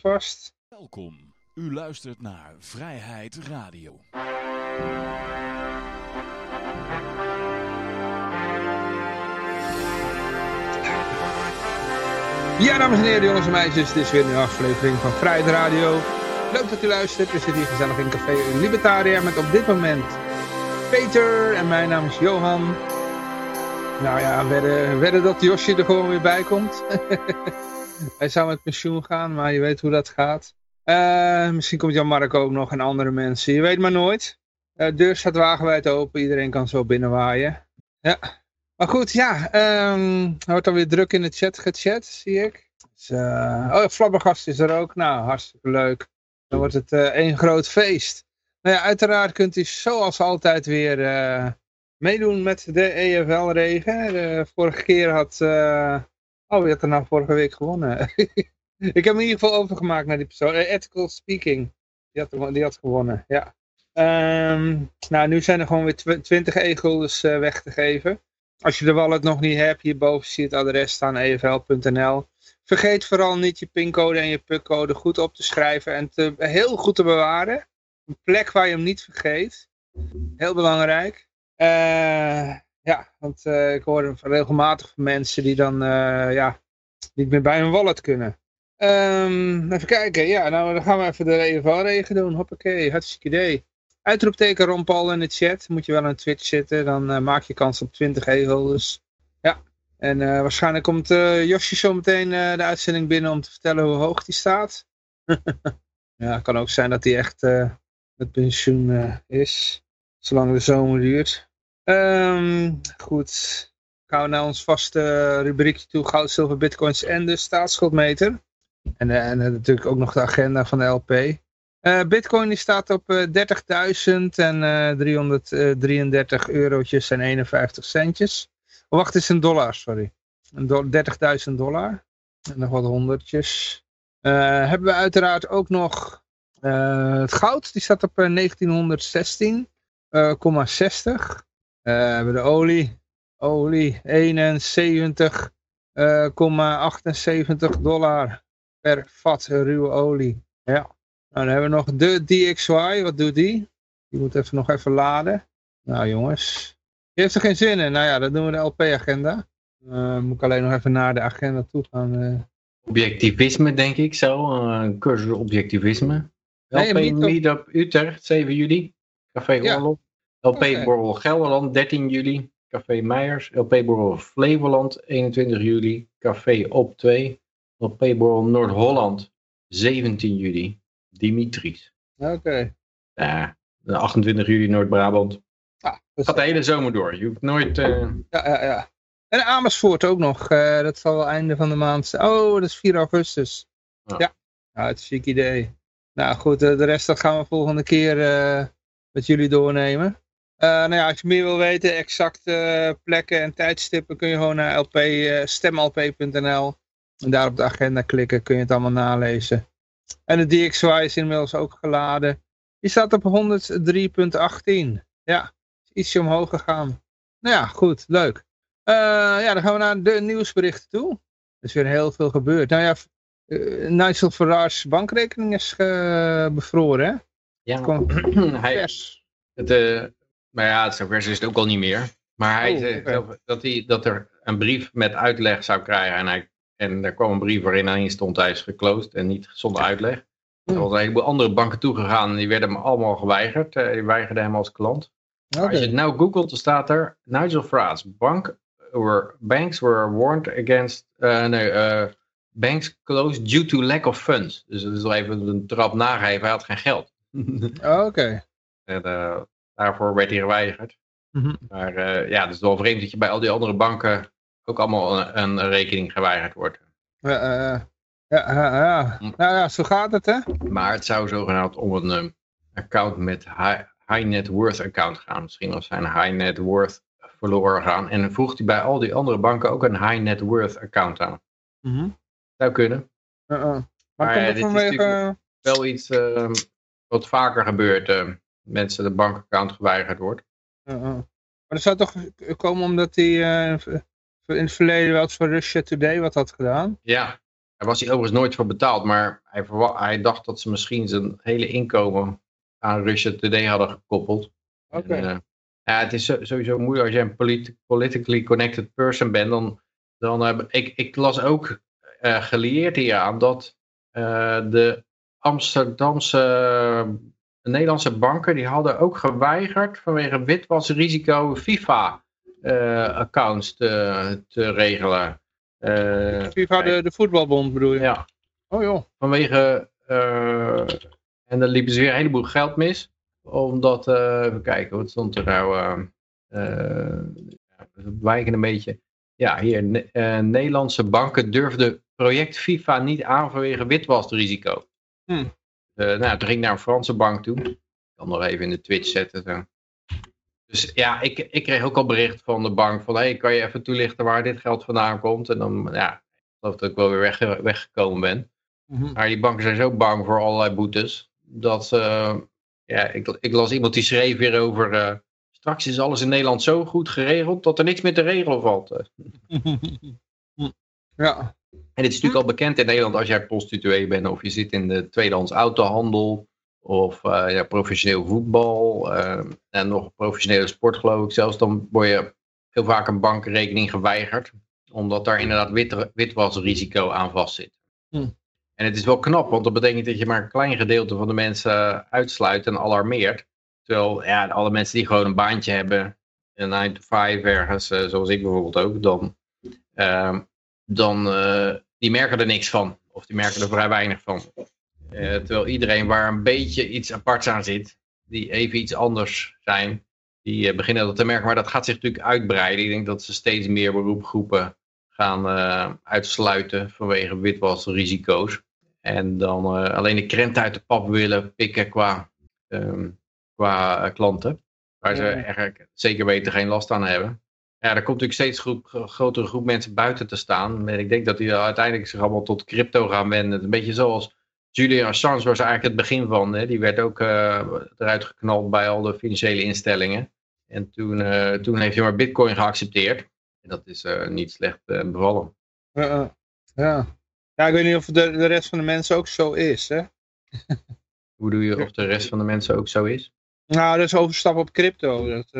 vast. Welkom. U luistert naar Vrijheid Radio. Ja, dames en heren, jongens en meisjes, dit is weer een aflevering van Vrijheid Radio. Leuk dat u luistert. We zitten hier gezellig in Café Libertaria met op dit moment Peter en mijn naam is Johan. Nou ja, wedden, wedden dat Josje er gewoon weer bij komt. Hij zou met pensioen gaan, maar je weet hoe dat gaat. Uh, misschien komt Jan-Mark ook nog en andere mensen. Je weet maar nooit. Uh, de deur staat wagenwijd open. Iedereen kan zo binnenwaaien. Ja. Maar goed, ja. Um, er wordt alweer druk in de chat gechat, zie ik. Dus, uh, oh, Flabbergast is er ook. Nou, hartstikke leuk. Dan wordt het één groot feest. Nou ja, uiteraard kunt u zoals altijd weer meedoen met de EFL-regen. Vorige keer had... oh, wie had er nou vorige week gewonnen? Ik heb hem in ieder geval overgemaakt naar die persoon. Uh, ethical Speaking. Die had, die had gewonnen, ja. Um, nou, nu zijn er gewoon weer 20 e-guldens uh, weg te geven. Als je de wallet nog niet hebt, hierboven zie je het adres staan, efl.nl. Vergeet vooral niet je pincode en je PUC-code goed op te schrijven en te, heel goed te bewaren. Een plek waar je hem niet vergeet. Heel belangrijk. Uh, ja, want ik hoor regelmatig van mensen die dan ja, niet meer bij hun wallet kunnen. Um, even kijken, ja, nou dan gaan we even de EFL-regen doen. Hoppakee, hartstikke idee. Uitroepteken Ron Paul in de chat. Moet je wel aan Twitch zitten, dan uh, maak je kans op 20 egels. Ja, en uh, waarschijnlijk komt uh, Josje zo meteen de uitzending binnen om te vertellen hoe hoog die staat. ja, kan ook zijn dat hij echt met pensioen is. Zolang de zomer duurt. Um, goed. Gaan we naar ons vaste rubriekje toe. Goud, zilver, bitcoins en de staatsschuldmeter. En, eh, en natuurlijk ook nog de agenda van de LP. Eh, Bitcoin die staat op uh, 30.000 en uh, 333 eurotjes en 51 centjes. Oh, wacht, het is een dollar, sorry. 30.000 dollar. En nog wat honderdjes. hebben we uiteraard ook nog het goud. Die staat op 1916,60. We hebben de olie. Olie 71,78 dollar per vat ruwe olie. Ja. Nou, dan hebben we nog de DXY. Wat doet die? Die moet even nog even laden. Nou jongens. Die heeft er geen zin in. Nou ja, dan doen we de LP-agenda. Uh, moet ik alleen nog even naar de agenda toe gaan. Objectivisme, denk ik zo. Uh, cursus objectivisme. LP nee, Meetup Utrecht, 7 juli. Café ja. LP okay. Borrel Gelderland, 13 juli. Café Meijers. LP Borrel Flevoland, 21 juli. Café Op 2 op Payborrel Noord-Holland, 17 juli. Dimitris. Oké. Ja, 28 juli Noord-Brabant. Dus... Gaat de hele zomer door. Je hoeft nooit... Uh... Ja, ja, ja. En Amersfoort ook nog. Uh, dat zal wel einde van de maand zijn. Oh, dat is 4 augustus. Ja, ja. Nou, het is een chic idee. Nou goed, uh, de rest dat gaan we volgende keer met jullie doornemen. Nou ja, als je meer wil weten, exacte plekken en tijdstippen, kun je gewoon naar LP, stemlp.nl. En daar op de agenda klikken kun je het allemaal nalezen. En de DXY is inmiddels ook geladen. Die staat op 103.18. Ja, ietsje omhoog gegaan. Nou ja, goed, leuk. Uh, ja, dan gaan we naar de nieuwsberichten toe. Er is weer heel veel gebeurd. Nou ja, uh, Nigel Farage's bankrekening is bevroren, hè? Ja, kwam hij. Het, uh, maar ja, het is het ook al niet meer. Maar hij oh, zei okay. dat, hij, dat er een brief met uitleg zou krijgen. En hij en er kwam een brief waarin aan stond hij is geclosed en niet zonder uitleg. Er was een heleboel andere banken toegegaan en die werden hem allemaal geweigerd. Eh, die weigerden hem als klant. Okay. Als je het nou googelt, dan staat er Nigel Farage, bank were, banks were warned against, uh, nee, uh, banks closed due to lack of funds. Dus dat is wel even een trap nageven, hij had geen geld. Oh, oké. En daarvoor werd hij geweigerd. Mm -hmm. Maar ja, het is wel vreemd dat je bij al die andere banken ook allemaal een, een rekening geweigerd wordt. Ja, uh, ja, ja, ja. ja, zo gaat het hè. Maar het zou zogenaamd om een um, account met high, high net worth account gaan. Misschien was zijn high net worth verloren gaan. En dan voegt hij bij al die andere banken ook een high net worth account aan. Mm -hmm. Zou kunnen. Maar, dit vanwege... is wel iets uh, wat vaker gebeurt. Mensen de bankaccount geweigerd wordt. Maar dat zou toch komen omdat hij in het verleden wel eens voor Russia Today wat had gedaan? Ja, Daar was hij overigens nooit voor betaald, maar hij, hij dacht dat ze misschien zijn hele inkomen aan Russia Today hadden gekoppeld. Oké. Eh, ja, het is sowieso moeilijk als je een polit politically connected person bent. Dan, dan uh, ik, ik las ook gelieerd hier aan dat de Amsterdamse de Nederlandse banken die hadden ook geweigerd vanwege witwasrisico FIFA-accounts te, te regelen. FIFA, de, de voetbalbond bedoel je? Ja. Oh joh. Vanwege, en dan liepen ze weer een heleboel geld mis omdat, even kijken, wat stond er nou? Uh, wijken een beetje. Ja, hier, Nederlandse banken durfden project FIFA niet aan vanwege witwasrisico. Hmm. Nou, toen ging ik naar een Franse bank toe. Ik kan nog even in de Twitch zetten. Zo. Dus ja, ik, ik kreeg ook al bericht van de bank van, hey, kan je even toelichten waar dit geld vandaan komt? En dan, ja, ik geloof dat ik wel weer weg, weggekomen ben. Mm -hmm. Maar die banken zijn zo bang voor allerlei boetes, dat ze ja, ik, ik, las iemand die schreef weer over. Uh, straks is alles in Nederland zo goed geregeld dat er niks meer te regelen valt. ja. En dit is natuurlijk al bekend in Nederland als jij prostituee bent of je zit in de tweedehands autohandel of uh, ja, professioneel voetbal uh, en nog professionele sport geloof ik. Zelfs dan word je heel vaak een bankrekening geweigerd omdat daar inderdaad wit, witwasrisico aan vastzit. Hm. En het is wel knap, want dat betekent dat je maar een klein gedeelte van de mensen uitsluit en alarmeert. Terwijl ja, alle mensen die gewoon een baantje hebben, een 9 to 5 ergens, uh, zoals ik bijvoorbeeld ook, dan, uh, dan uh, die merken er niks van. Of die merken er vrij weinig van. Eh, terwijl iedereen waar een beetje iets aparts aan zit, die even iets anders zijn, die beginnen dat te merken. Maar dat gaat zich natuurlijk uitbreiden. Ik denk dat ze steeds meer beroepgroepen gaan uitsluiten vanwege witwasrisico's. En dan uh, alleen de krenten uit de pap willen pikken qua, um, qua klanten. Waar ze ja. eigenlijk zeker weten geen last aan hebben. Ja, er komt natuurlijk steeds groep, grotere groep mensen buiten te staan. En ik denk dat die uiteindelijk zich allemaal tot crypto gaan wenden. Een beetje zoals Julian Assange was eigenlijk het begin van. Hè. Die werd ook uh, eruit geknald bij al de financiële instellingen. En toen, toen heeft hij maar bitcoin geaccepteerd. En dat is niet slecht bevallen. ja. Ja, ik weet niet of de, de rest van de mensen ook zo is, hè? Hoe doe je of de rest van de mensen ook zo is? Nou, dat is overstappen op crypto. Dat,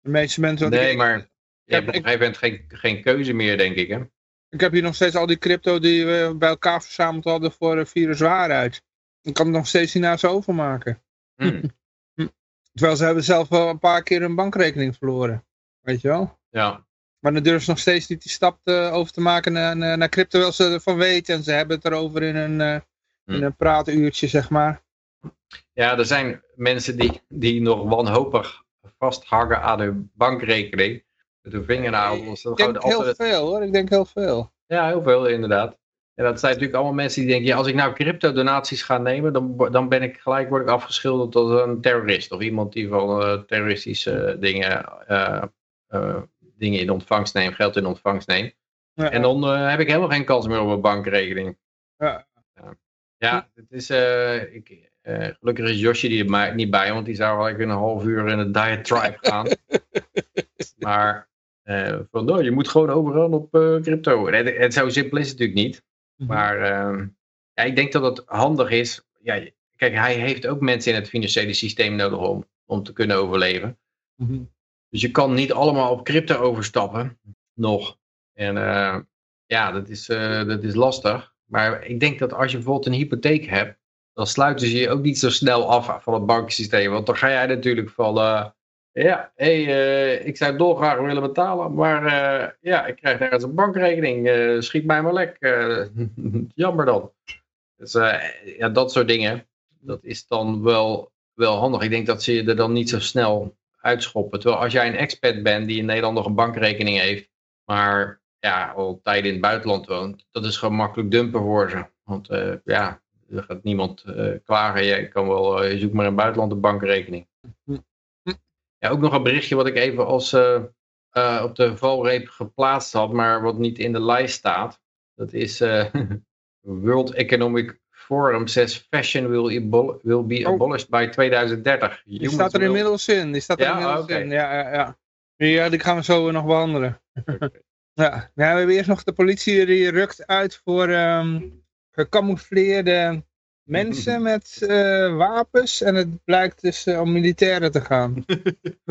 de meeste mensen... Nee, ik, maar je hebt gegeven moment geen, geen keuze meer, denk ik, hè? Ik heb hier nog steeds al die crypto die we bij elkaar verzameld hadden voor uh, viruswaarheid. Ik kan het nog steeds niet naar ze overmaken. Hmm. Terwijl ze hebben zelf wel een paar keer hun bankrekening verloren. Weet je wel? Ja. Maar dan durven ze nog steeds niet die stap te, over te maken naar, naar crypto, terwijl ze ervan weten. En ze hebben het erover in een, uh, Hm. in een praatuurtje, zeg maar. Ja, er zijn mensen die, die nog wanhopig vasthangen aan hun bankrekening. Met hun vingernagels. Ik denk heel veel hoor, ik denk heel veel. Ja, heel veel inderdaad. En dat zijn natuurlijk allemaal mensen die denken, ja, als ik nou crypto donaties ga nemen, dan, dan ben ik gelijk word ik afgeschilderd als een terrorist. Of iemand die van uh, terroristische dingen uh, dingen in ontvangst neem, geld in ontvangst neem. Ja, en dan heb ik helemaal geen kans meer op een bankrekening. Ja, ja. ja het is, ik, uh, gelukkig is Josje er niet bij, want die zou eigenlijk een half uur in het diatribe gaan. maar van, nou, je moet gewoon overal op crypto. En, en zo simpel is het natuurlijk niet. Mhm. Maar ehm, ja, ik denk dat het handig is. Ja, kijk, hij heeft ook mensen in het financiële systeem nodig om, om te kunnen overleven. Mhm. Dus je kan niet allemaal op crypto overstappen, nog. En uh, ja, dat is, uh, dat is lastig. Maar ik denk dat als je bijvoorbeeld een hypotheek hebt, dan sluiten ze je ook niet zo snel af van het bankensysteem. Want dan ga jij natuurlijk van, uh, ja, hey, ik zou dolgraag willen betalen, maar ja, ik krijg nergens een bankrekening. schiet mij maar lek. jammer dan. Dus ja, dat soort dingen, dat is dan wel, wel handig. Ik denk dat ze je er dan niet zo snel uitschoppen. Terwijl als jij een expat bent die in Nederland nog een bankrekening heeft, maar ja, al tijden in het buitenland woont, dat is gewoon makkelijk dumpen voor ze. Want ja, er gaat niemand uh, klagen. Je kan wel, uh, je zoekt maar in het buitenland een bankrekening. Ja, ook nog een berichtje wat ik even als op de valreep geplaatst had, maar wat niet in de lijst staat. Dat is World Economic Forum says fashion will, will be abolished by 2030. Die Humans staat er inmiddels in. Die staat er ja? inmiddels okay. in. Ja, ja, ja. Ja, die gaan we zo nog behandelen. Okay. Ja, we hebben eerst nog de politie die rukt uit voor um, gecamoufleerde mensen met uh, wapens. En het blijkt dus uh, om militairen te gaan.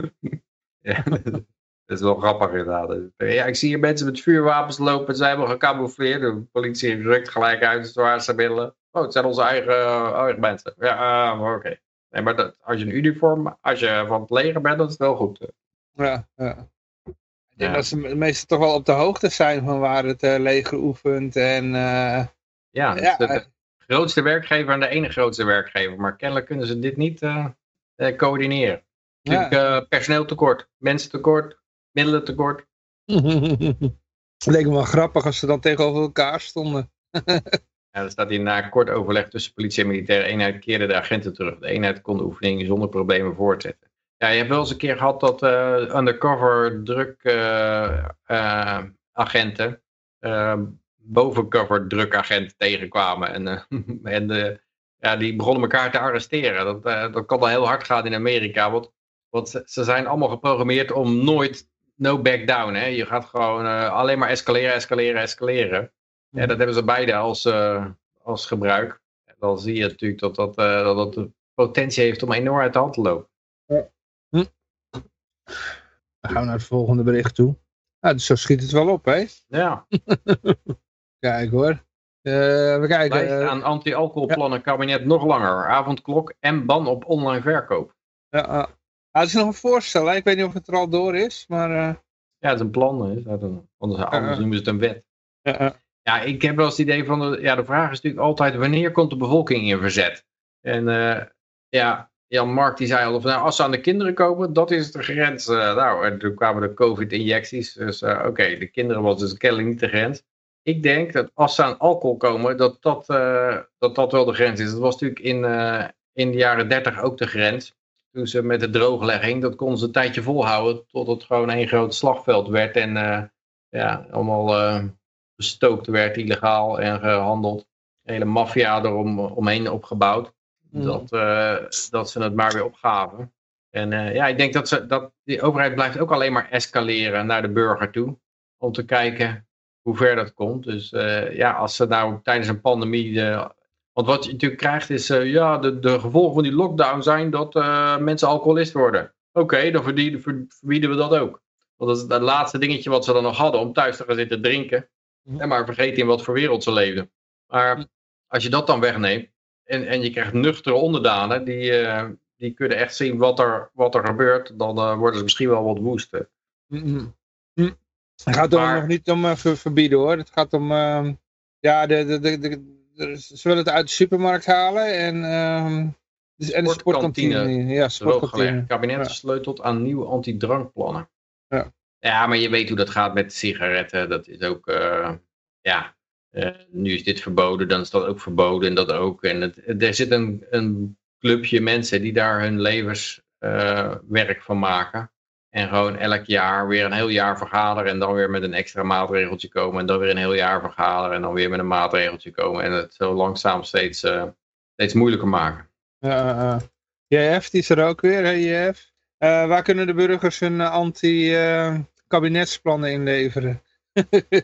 ja, dat is wel grappig inderdaad. Ja, ik zie hier mensen met vuurwapens lopen. Ze hebben gecamoufleerd. De politie rukt gelijk uit de zwaarste middelen. Oh, het zijn onze eigen, uh, eigen mensen. Ja, oké. Nee, maar dat, als je een uniform, als je van het leger bent, dan is het wel goed. Ja, ja. Ik denk dat ze meestal toch wel op de hoogte zijn van waar het leger oefent. En, uh, ja, ja de, grootste werkgever en de ene grootste werkgever. Maar kennelijk kunnen ze dit niet uh, coördineren. Natuurlijk ja. personeeltekort, mensentekort, middelentekort. Het leek me wel grappig als ze dan tegenover elkaar stonden. Ja, er staat hier na kort overleg tussen politie en militaire eenheid keerden de agenten terug. De eenheid kon de oefeningen zonder problemen voortzetten. Ja, je hebt wel eens een keer gehad dat uh, undercover drukagenten uh, uh, bovencover drukagenten tegenkwamen. En, en ja, die begonnen elkaar te arresteren. Dat, dat kan wel heel hard gaan in Amerika. Want, want ze zijn allemaal geprogrammeerd om nooit no back down. Hè? Je gaat gewoon alleen maar escaleren, escaleren, escaleren. Ja, dat hebben ze beide als, uh, als gebruik. Dan zie je natuurlijk dat dat, uh, dat dat de potentie heeft om enorm uit de hand te lopen. Ja. Hm. Dan gaan we naar het volgende bericht toe. Dus zo schiet het wel op, hè? Ja. Kijk hoor. We kijken. Lijst aan anti-alcoholplannen kabinet nog langer. Avondklok en ban op online verkoop. Ja, ah, het is nog een voorstel. Hè? Ik weet niet of het er al door is, maar... Ja, het is een plan. Hè? Anders, anders noemen ze het een wet. Ja, ja, ik heb wel eens het idee van, de, ja, de vraag is natuurlijk altijd, wanneer komt de bevolking in verzet? En ja, Jan Mark die zei al, nou, als ze aan de kinderen komen, dat is de grens. Nou, en toen kwamen de COVID-injecties, dus oké, de kinderen was dus kennelijk niet de grens. Ik denk dat als ze aan alcohol komen, dat dat, dat, dat wel de grens is. Dat was natuurlijk in, in de jaren 30 ook de grens. Toen ze met de drooglegging, dat konden ze een tijdje volhouden, tot het gewoon één groot slagveld werd en ja, allemaal bestookt werd, illegaal en gehandeld. Een hele maffia erom omheen opgebouwd. Mm. Dat, uh, dat ze het maar weer opgaven. En uh, ja, ik denk dat, ze, dat die overheid blijft ook alleen maar escaleren naar de burger toe. Om te kijken hoe ver dat komt. Dus uh, ja, als ze nou tijdens een pandemie... De, want wat je natuurlijk krijgt is... ja, de, de gevolgen van die lockdown zijn dat mensen alcoholist worden. Oké, okay, dan verbieden we dat ook. Want dat is het laatste dingetje wat ze dan nog hadden om thuis te gaan zitten drinken. En maar vergeet in wat voor wereld ze leefden. Maar als je dat dan wegneemt en, en je krijgt nuchtere onderdanen, die, uh, die kunnen echt zien wat er, wat er gebeurt, dan worden ze misschien wel wat woest. Mm -hmm. Het gaat er nog niet om uh, verbieden hoor. Het gaat om, ehm, ja, de, de, de, de, ze willen het uit de supermarkt halen en, ehm, dus, en de sportkantine. Ja, sportkantine. Het kabinet ja. sleutelt aan nieuwe antidrankplannen. Ja. Ja, maar je weet hoe dat gaat met sigaretten. Dat is ook, uh, ja, uh, nu is dit verboden, dan is dat ook verboden en dat ook. En het, er zit een, een clubje mensen die daar hun levenswerk uh, van maken. En gewoon elk jaar weer een heel jaar vergaderen en dan weer met een extra maatregeltje komen. En dan weer een heel jaar vergaderen en dan weer met een maatregeltje komen. En het zo langzaam steeds, steeds moeilijker maken. Ja, JF, die is er ook weer, hè, JF? Uh, waar kunnen de burgers hun anti-kabinetsplannen uh, inleveren?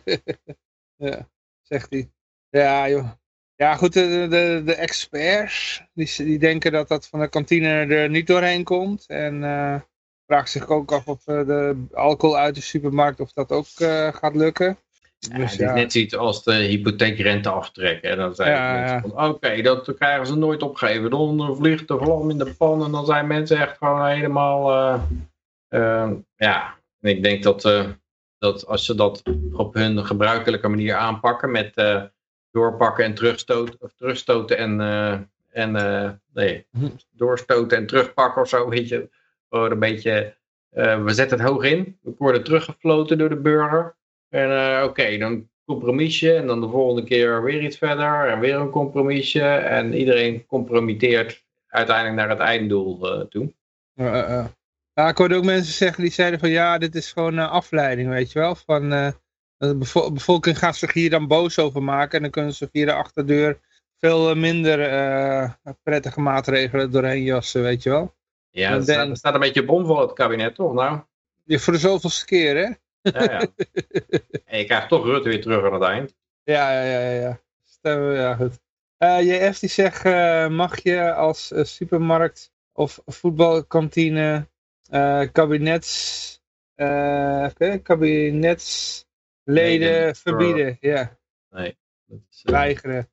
ja, zegt hij. Ja, joh. Ja, goed, de, de, de experts, die, die denken dat dat van de kantine er niet doorheen komt. En uh, vraagt zich ook af of de alcohol uit de supermarkt, of dat ook gaat lukken. Ja, dus, het is net zoiets als de hypotheekrente aftrekken. En dan zijn ja, van, oké, okay, dat krijgen ze nooit opgegeven. Dan vliegt de vlam in de pan en dan zijn mensen echt gewoon helemaal... Uh, uh, ja, en ik denk dat, uh, dat als ze dat op hun gebruikelijke manier aanpakken met doorpakken en terugstoten, of terugstoten en, en nee, mhm. doorstoten en terugpakken of zo, weet je. Gewoon een beetje, we zetten het hoog in, we worden teruggefloten door de burger. En uh, oké, dan compromisje en dan de volgende keer weer iets verder en weer een compromisje. En iedereen compromitteert uiteindelijk naar het einddoel uh, toe. Ja, ik hoorde ook mensen zeggen die zeiden van ja, dit is gewoon een afleiding, weet je wel. Van, de bevo bevolking gaat zich hier dan boos over maken en dan kunnen ze via de achterdeur veel minder prettige maatregelen doorheen jassen, weet je wel. Ja, er staat, staat, een beetje bom voor het kabinet, toch nou? Ja, voor de zoveelste keer, hè? Ja, ja. En je krijgt toch Rutte weer terug aan het eind. Ja, ja, ja, ja. Stemmen, ja goed. Uh, JF die zegt, mag je als supermarkt of voetbalkantine kabinets, okay, kabinetsleden verbieden? Ja. Nee. Dat is, Weigeren.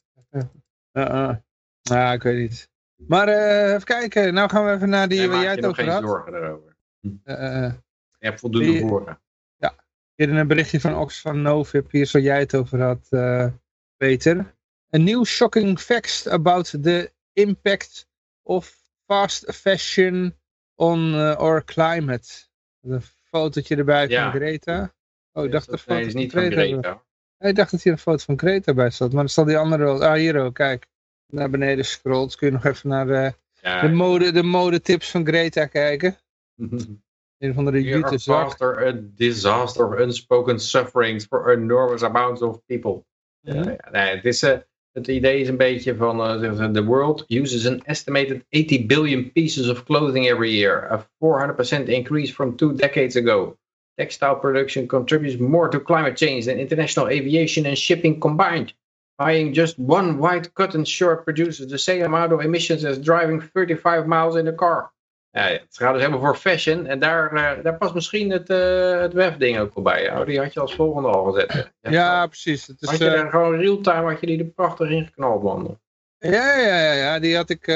Ja, ik weet niet. Maar uh, even kijken, nou gaan we even naar die nee, waar jij het over had. zorgen erover. Uh, je hebt voldoende woorden. Ja, hier in een berichtje van Oxfam Novib, hier zo jij het over had, Peter. A new shocking facts about the impact of fast fashion on uh, our climate. Een fotootje erbij ja. van Greta. Oh, ik dacht dat, nee, is niet van Greta. Greta. Ik dacht dat hier een foto van Greta bij zat, maar dan zal die andere wel. Ah, hier ook, kijk naar beneden scrolt, kun je nog even naar de, ja. de, mode, de modetips van Greta kijken. een van de Jute Faster a disaster of unspoken sufferings for enormous amounts of people. Mm -hmm. ja, nee, het, is, uh, het idee is een beetje van, uh, the world uses an estimated 80 billion pieces of clothing every year, a 400% increase from two decades ago. Textile production contributes more to climate change than international aviation and shipping combined. Buying just one white cotton shirt produces the same amount of emissions as driving 35 miles in a car. Ja, het gaat dus helemaal voor fashion. En daar, uh, daar past misschien het, uh, het webding ook wel bij. Oh, die had je als volgende al gezet. Ja, ja precies. Het is, had je uh, gewoon real-time had je die er prachtig ingeknald, man. Ja, ja, ja, ja, die had ik...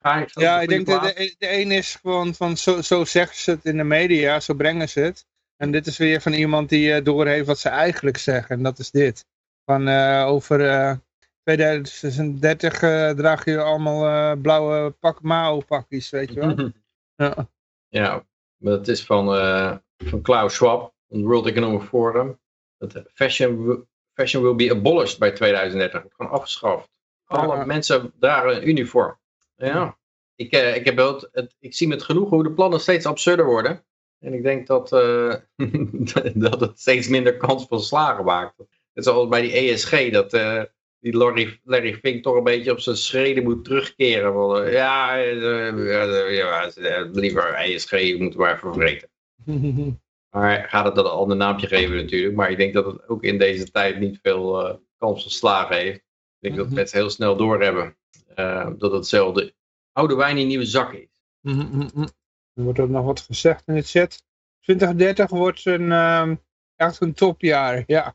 Ah, ik ja, ik denk dat de, de een is gewoon van zo, zo zeggen ze het in de media, zo brengen ze het. En dit is weer van iemand die doorheeft wat ze eigenlijk zeggen. En dat is dit. Van uh, over uh, 2036 uh, draag je allemaal blauwe pak Mao pakjes, weet je wel. ja. ja, dat is van, van Klaus Schwab, van World Economic Forum. Dat fashion, fashion will be abolished bij 2030. Het gewoon afgeschaft. Alle mensen dragen een uniform. Ja. Ik, uh, ik, heb wel het, ik zie met genoegen hoe de plannen steeds absurder worden. En ik denk dat, uh, dat het steeds minder kans van slagen maakt. Het zoals bij die ESG, dat uh, die Larry, Larry Fink toch een beetje op zijn schreden moet terugkeren. Van, uh, ja, uh, ja, liever ESG moeten we maar even vergeten. maar gaat het dan een ander naampje geven natuurlijk. Maar ik denk dat het ook in deze tijd niet veel kans van slagen heeft. Ik denk dat mensen heel snel doorhebben dat hetzelfde oude wijn in nieuwe zak is. Er wordt ook nog wat gezegd in het chat. 2030 wordt een... Ehm, Echt een topjaar, ja.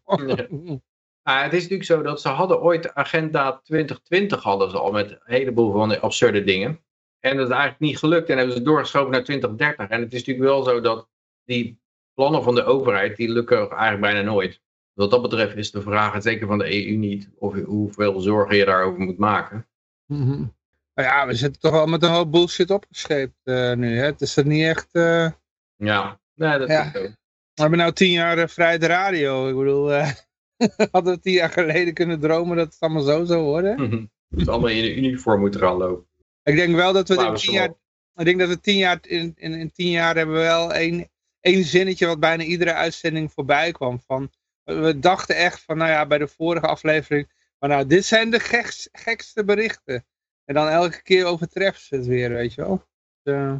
ja. het is natuurlijk zo dat ze hadden ooit agenda 2020 hadden ze al met een heleboel van absurde dingen. En dat is eigenlijk niet gelukt en hebben ze doorgeschoven naar 2030. En het is natuurlijk wel zo dat die plannen van de overheid, die lukken eigenlijk bijna nooit. Wat dat betreft is de vraag, zeker van de EU niet, of hoeveel zorgen je daarover moet maken. Mm -hmm. Nou ja, we zitten toch wel met een hoop bullshit opgescheept uh, nu. Hè? Het is er niet echt... Uh... Ja, nee, dat ja. is zo. We hebben nou tien jaar uh, vrij de radio. Ik bedoel, uh, hadden we tien jaar geleden kunnen dromen dat het allemaal zo zou worden? Mm Het allemaal in een uniform moeten gaan lopen. Ik denk wel dat we in tien jaar, ik denk dat we tien jaar, in, in, in tien jaar hebben we wel één, één zinnetje wat bijna iedere uitzending voorbij kwam. Van, we dachten echt van, nou ja, bij de vorige aflevering, maar nou, dit zijn de gekst, gekste berichten. En dan elke keer overtreft ze het weer, weet je wel. Dus,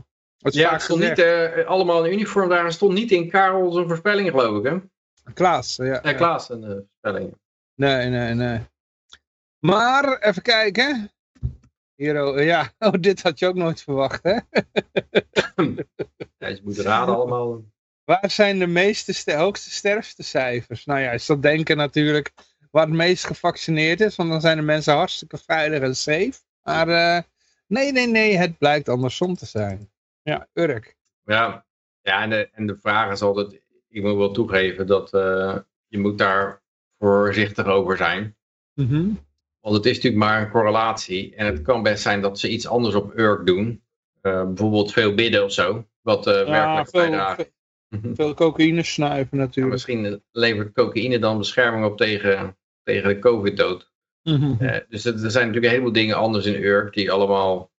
ja, het stond niet uh, allemaal in uniform. Daar stond niet in Karel zijn voorspelling, geloof ik, hè? Klaas, ja. Ja, Klaas zijn uh, voorspellingen. Nee, nee, nee. Maar, even kijken. Hier, oh, ja, oh, dit had je ook nooit verwacht, hè? ja, je moet raden allemaal. Waar zijn de meeste hoogste sterftecijfers? Nou ja, is dat denken natuurlijk waar het meest gevaccineerd is, want dan zijn de mensen hartstikke veilig en safe. Maar uh, nee, nee, nee, het blijkt andersom te zijn. Ja, Urk. Ja, ja en, de, en de vraag is altijd, ik moet wel toegeven dat uh, je moet daar voorzichtig over zijn. Mm -hmm. Want het is natuurlijk maar een correlatie. En het kan best zijn dat ze iets anders op Urk doen. Uh, bijvoorbeeld veel bidden of zo. Wat uh, ja, werkelijk veel, bijdraagt. Veel, veel cocaïne snuiven natuurlijk. Ja, misschien levert cocaïne dan bescherming op tegen, tegen de covid-dood. Mm -hmm. dus er zijn natuurlijk een heleboel dingen anders in Urk die allemaal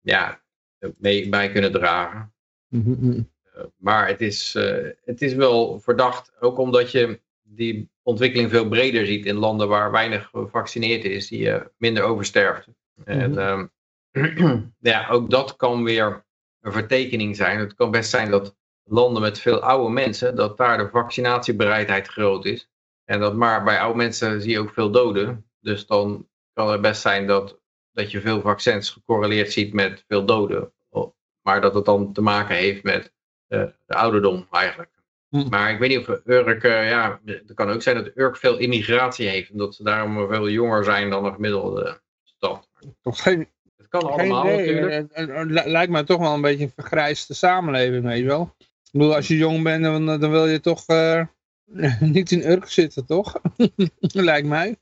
ja, mee bij kunnen dragen. Mm -hmm. uh, maar het is, uh, het is wel verdacht, ook omdat je die ontwikkeling veel breder ziet in landen waar weinig gevaccineerd is, die uh, minder oversterfte. Mm -hmm. En um, ja, ook dat kan weer een vertekening zijn. Het kan best zijn dat, landen met veel oude mensen, dat daar de vaccinatiebereidheid groot is. En dat maar bij oude mensen zie je ook veel doden. Dus dan kan het best zijn dat, dat je veel vaccins gecorreleerd ziet met veel doden. Maar dat het dan te maken heeft met uh, de ouderdom eigenlijk. Hm. Maar ik weet niet of Urk, uh, ja, het kan ook zijn dat Urk veel immigratie heeft. En dat ze daarom veel jonger zijn dan een gemiddelde stad. Toch geen, het kan allemaal natuurlijk. Het, lijkt mij toch wel een beetje een vergrijsde samenleving, weet je wel. Ik bedoel, als je jong bent, dan, dan wil je toch uh, niet in Urk zitten, toch? lijkt mij.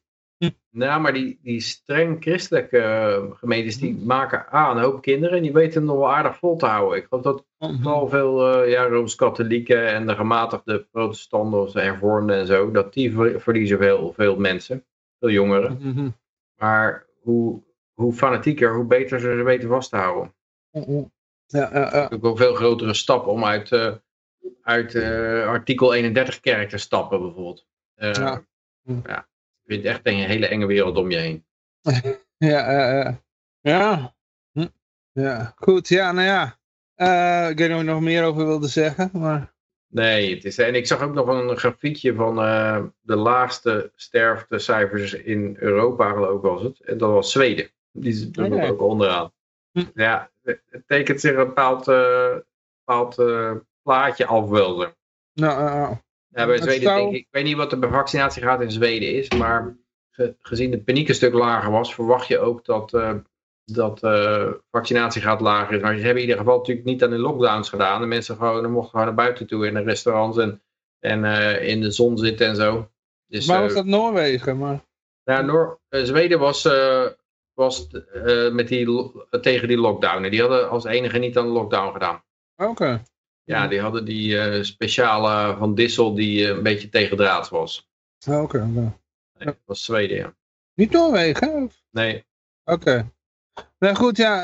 Nou, maar die, die streng christelijke uh, gemeentes, die maken aan een hoop kinderen en die weten hem nog wel aardig vol te houden. Ik geloof dat vooral mhm. veel uh, ja, Rooms-Katholieken en de gematigde protestanten of de hervormden en zo, dat die verliezen veel, veel mensen, veel jongeren. Maar hoe, hoe fanatieker, hoe beter ze ze weten vast te houden. Mhm. Ja, ja, ja. Ook een veel grotere stap om uit, uh, uit artikel 31 kerk te stappen bijvoorbeeld. ja. ja je vindt echt een hele enge wereld om je heen. ja, ja. Hm. ja, goed. Ja, nou ja. Uh, ik weet niet of ik nog meer over wilde zeggen, maar... Nee, het is, en ik zag ook nog een grafiekje van uh, de laagste sterftecijfers in Europa, geloof ik was het. En dat was Zweden. Die zit er okay. ook onderaan. Hm. Ja, het tekent zich een bepaald, uh, bepaald uh, plaatje af wel. Nou, ja, bij Zweden denk ik, ik weet niet wat de vaccinatiegraad in Zweden is, maar gezien de paniek een stuk lager was, verwacht je ook dat, uh, dat uh, vaccinatiegraad lager is. Maar ze hebben in ieder geval natuurlijk niet aan de lockdowns gedaan. De mensen gewoon, mochten gewoon naar buiten toe in de restaurants en, en uh, in de zon zitten en zo. Dus, maar was dat Noorwegen? Maar... Ja, Noor Zweden was, was met die, tegen die lockdown. Die hadden als enige niet aan de lockdown gedaan. Oké. Ja, die hadden die uh, speciale van Dissel die uh, een beetje tegendraads was. Oh, Oké. Okay, nee, dat was Zweden, ja. Niet Noorwegen? Nee. Oké. Nou goed, ja,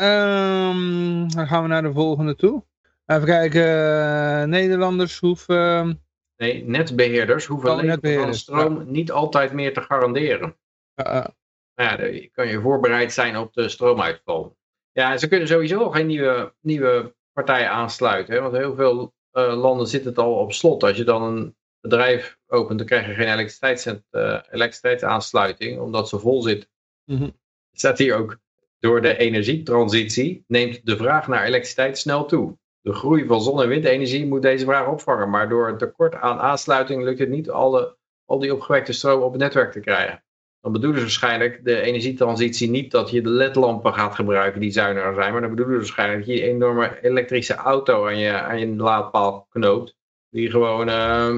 um, dan gaan we naar de volgende toe. Even kijken, uh, Nederlanders hoeven... Ehm, nee, netbeheerders hoeven oh, van stroom niet altijd meer te garanderen. Uh, ja, je kan je voorbereid zijn op de stroomuitval. Ja, ze kunnen sowieso geen nieuwe, nieuwe partijen aansluiten. Hè? Want heel veel uh, landen zitten het al op slot. Als je dan een bedrijf opent, dan krijg je geen elektriciteits, uh, elektriciteitsaansluiting, omdat ze vol zit. Mm -hmm. Staat hier ook, door de energietransitie neemt de vraag naar elektriciteit snel toe. De groei van zon- en windenergie moet deze vraag opvangen, maar door een tekort aan aansluiting lukt het niet alle, al die opgewekte stroom op het netwerk te krijgen dan bedoelen ze waarschijnlijk de energietransitie niet dat je de ledlampen gaat gebruiken die zuiniger zijn, maar dan bedoelen ze waarschijnlijk dat je een enorme elektrische auto aan je, aan je laadpaal knoopt, die gewoon uh,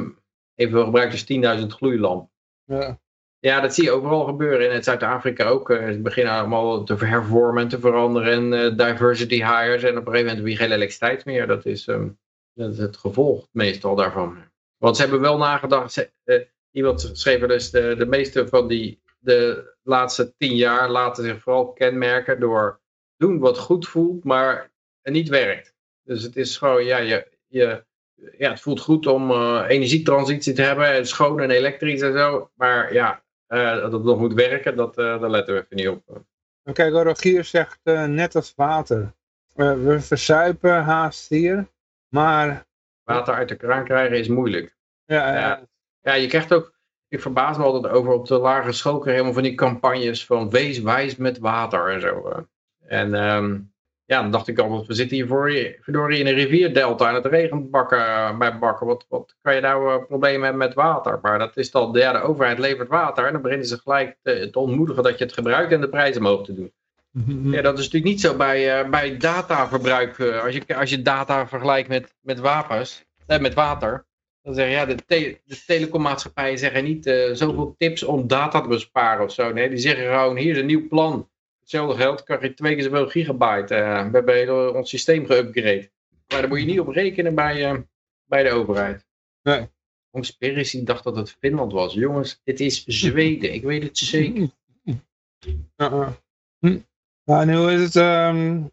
evenveel gebruikt als 10.000 gloeilamp. Ja. ja, dat zie je overal gebeuren. In Zuid-Afrika ook. Uh, ze beginnen allemaal te hervormen en te veranderen en uh, diversity hires en op een gegeven moment heb je geen elektriciteit meer. Dat is, um, dat is het gevolg meestal daarvan. Want ze hebben wel nagedacht, ze, uh, iemand schreef dus de, de meeste van die de laatste tien jaar laten zich vooral kenmerken door doen wat goed voelt, maar niet werkt. Dus het is gewoon, ja, je, je, ja het voelt goed om uh, energietransitie te hebben, schoon en elektrisch en zo. Maar ja, uh, dat het nog moet werken, dat, uh, daar letten we even niet op. Kijk, Rogier zegt net als water. we verzuipen haast hier, maar... Water uit de kraan krijgen is moeilijk. Ja, ja. ja je krijgt ook ik verbaas me altijd over op de lagere school helemaal van die campagnes van wees wijs met water en zo. Eh. En um, ja, dan dacht ik altijd, we zitten hier voor, verdorie in een rivierdelta en het regent bakken, bij bakken. Wat, wat kan je nou uh, problemen hebben met water? Maar dat is dan, ja, de overheid levert water en dan beginnen ze gelijk te, te ontmoedigen dat je het gebruikt en de prijzen omhoog te doen. Ja, dat is natuurlijk niet zo bij, uh, bij dataverbruik. als, je, als je data vergelijkt met, met wapens, met water, dan zeggen ja, de, te de telecommaatschappijen zeggen niet uh, zoveel tips om data te besparen of zo. Nee, die zeggen gewoon, hier is een nieuw plan. Hetzelfde geld krijg je twee keer zoveel gigabyte. Uh, we hebben ons systeem geüpgrade. Maar daar moet je niet op rekenen bij, uh, bij de overheid. Nee. Conspiracy dacht dat het Finland was. Jongens, het is Zweden. Ik weet het zeker. Uh hm. Nou, nu is het... Um,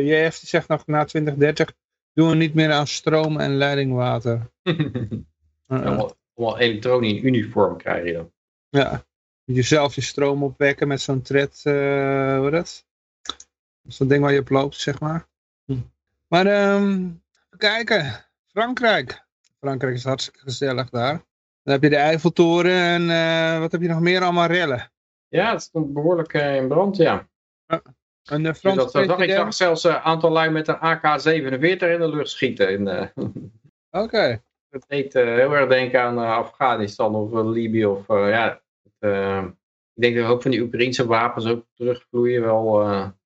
JF zegt nog na 2030 doen we niet meer aan stroom en leidingwater. Allemaal elektronen in uniform krijg je dan. Ja, je zelf je stroom opwekken met zo'n tred, uh, hoe dat? Zo'n ding waar je op loopt, zeg maar. Hm. Maar um, kijken. Frankrijk. Frankrijk is hartstikke gezellig daar. Dan heb je de Eiffeltoren en uh, wat heb je nog meer allemaal rellen? Ja, het stond behoorlijk uh, in brand, ja. Uh, en de Franse dus dat, dat, ik zag zelfs een aantal lui met een AK-47 in de lucht schieten. Oké. Okay. Het deed heel erg denken aan Afghanistan of Libië of ja... Het, ik denk dat hoop van die Oekraïnse wapens ook terugvloeien wel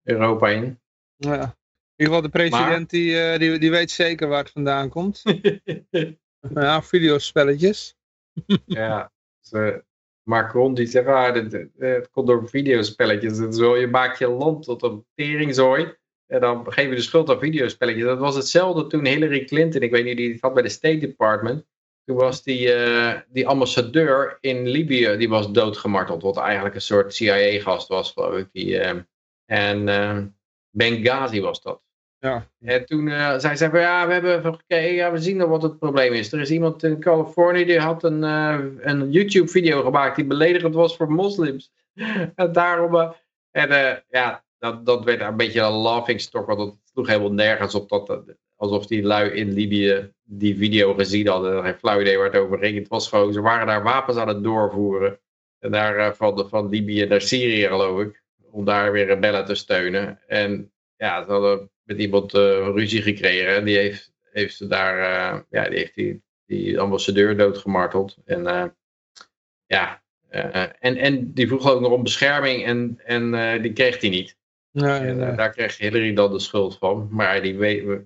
Europa in. Ja. In ieder geval de president die, die, die weet zeker waar het vandaan komt. ja, videospelletjes. ja, dus, uh, Macron die zegt, ah, het, komt door videospelletjes. Zo, je maakt je land tot een teringzooi. En dan geven we de schuld aan videospelletjes. Dat was hetzelfde toen Hillary Clinton, ik weet niet, die had bij de State Department. Toen was die, uh, die ambassadeur in Libië, die was doodgemarteld. Wat eigenlijk een soort CIA-gast was, geloof ik. Die, en Benghazi was dat. Ja. En toen uh, zei ze van ja, we hebben gekeken, ja, we zien nog wat het probleem is. Er is iemand in Californië die had een, uh, een YouTube video gemaakt die beledigend was voor moslims. en daarom, uh, en ja, dat, dat werd een beetje een laughing stock, want dat sloeg helemaal nergens op dat, alsof die lui in Libië die video gezien hadden. Geen flauw idee waar het over ging. Het was gewoon, ze waren daar wapens aan het doorvoeren. En daar van, van Libië naar Syrië geloof ik. Om daar weer rebellen te steunen. En ja, ze hadden met iemand uh, ruzie gekregen. En die heeft, heeft ze daar, uh, ja, die heeft die, die ambassadeur doodgemarteld. En uh, ja, en, en die vroeg ook nog om bescherming en, en die kreeg hij niet. Nee, en, nee. Daar kreeg Hillary dan de schuld van. Maar die,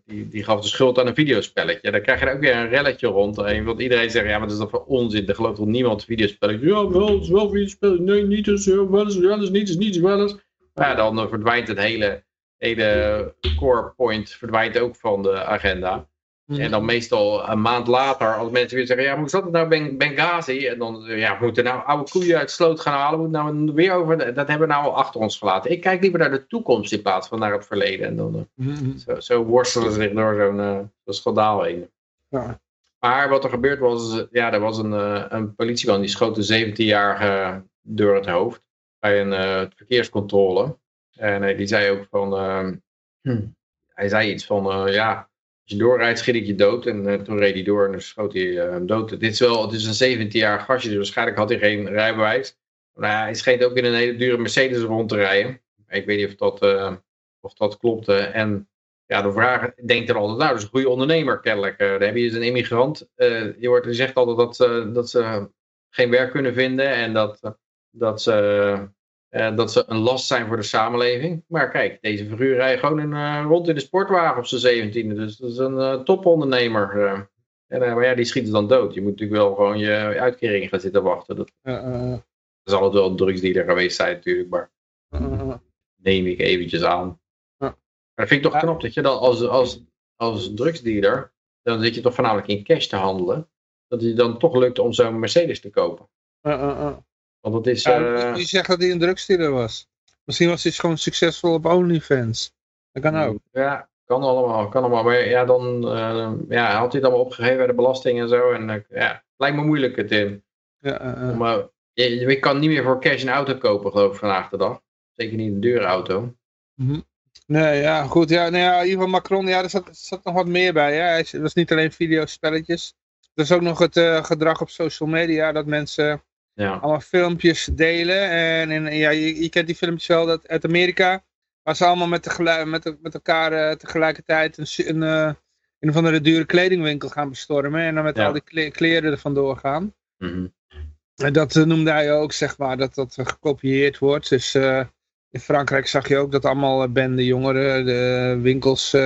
die, die gaf de schuld aan een videospelletje. Dan krijg je ook weer een relletje rondheen. Want iedereen zegt, ja, maar dat is toch voor onzin. Er gelooft toch niemand videospelletje. Ja, wel, het is wel videospelletje. Nee, niet eens. Wel eens, wel eens, niet eens, niet eens, wel eens. Maar ja, dan verdwijnt het hele hele core point verdwijnt ook van de agenda. Mhm. En dan meestal een maand later, als mensen weer zeggen, ja, hoe zat het nou bij Benghazi? En dan, ja, we moeten nou oude koeien uit sloot gaan halen, we moeten nou weer over, dat hebben we nou al achter ons gelaten. Ik kijk liever naar de toekomst in plaats van naar het verleden. En dan, mm zo, zo, worstelen ze zich door zo'n uh, schandaal heen. Ja. Maar wat er gebeurd was, ja, er was een, uh, een politieman die schoot een 17-jarige door het hoofd bij een uh, verkeerscontrole. En uh, die zei ook van, uh, hij zei iets van, uh, ja, als je doorrijdt schiet ik je dood. En eh, toen reed hij door en dan schoot hij hem dood. Het is wel, het is een 17-jarig gastje, dus waarschijnlijk had hij geen rijbewijs. Maar hij scheen ook in een hele dure Mercedes rond te rijden. Ik weet niet of dat, of dat klopte. En ja, de vraag denkt er altijd, nou, dat is een goede ondernemer kennelijk. Uh, dan heb je dus een immigrant. Uh, je, wordt, je zegt altijd dat, uh, dat ze geen werk kunnen vinden en dat, dat ze uh, dat ze een last zijn voor de samenleving. Maar kijk, deze figuur rijdt gewoon in, uh, rond in de sportwagen op zijn zeventiende. Dus dat is een uh, topondernemer. en, maar ja, die schieten dan dood. Je moet natuurlijk wel gewoon je uitkering gaan zitten wachten. Dat, dat zal het wel een drugsdealer geweest zijn natuurlijk. Maar neem ik eventjes aan. Maar dat vind ik toch knap dat je dan als, als, als drugsdealer... dan zit je toch voornamelijk in cash te handelen. Dat het je dan toch lukt om zo'n Mercedes te kopen. Want het is... Ja. Je zegt dat hij een drugsdealer was. Misschien was hij gewoon succesvol op OnlyFans. Dat kan ook. Ja, kan allemaal. Kan allemaal. Maar ja, dan uh, ja, had hij het allemaal opgegeven bij de belasting en zo. En uh, ja, lijkt me moeilijk het in. Ja, maar je, je, kan niet meer voor cash een auto kopen, geloof ik, vandaag de dag. Zeker niet een deurauto. Mm -hmm. Nee, ja, goed. Ja, nou ja, in ieder geval Macron, ja, er zat, zat nog wat meer bij. Hè? Het was niet alleen videospelletjes. Er is ook nog het gedrag op social media, dat mensen ja. Allemaal filmpjes delen. En, en ja, je, je, kent die filmpjes wel dat, uit Amerika. Waar ze allemaal met, de, met, met elkaar uh, tegelijkertijd een, een, uh, een of andere dure kledingwinkel gaan bestormen. En dan met al die kleren er vandoor gaan. Mm -hmm. En dat uh, noemde hij ook, zeg maar, dat dat gekopieerd wordt. Dus in Frankrijk zag je ook dat allemaal bende jongeren de winkels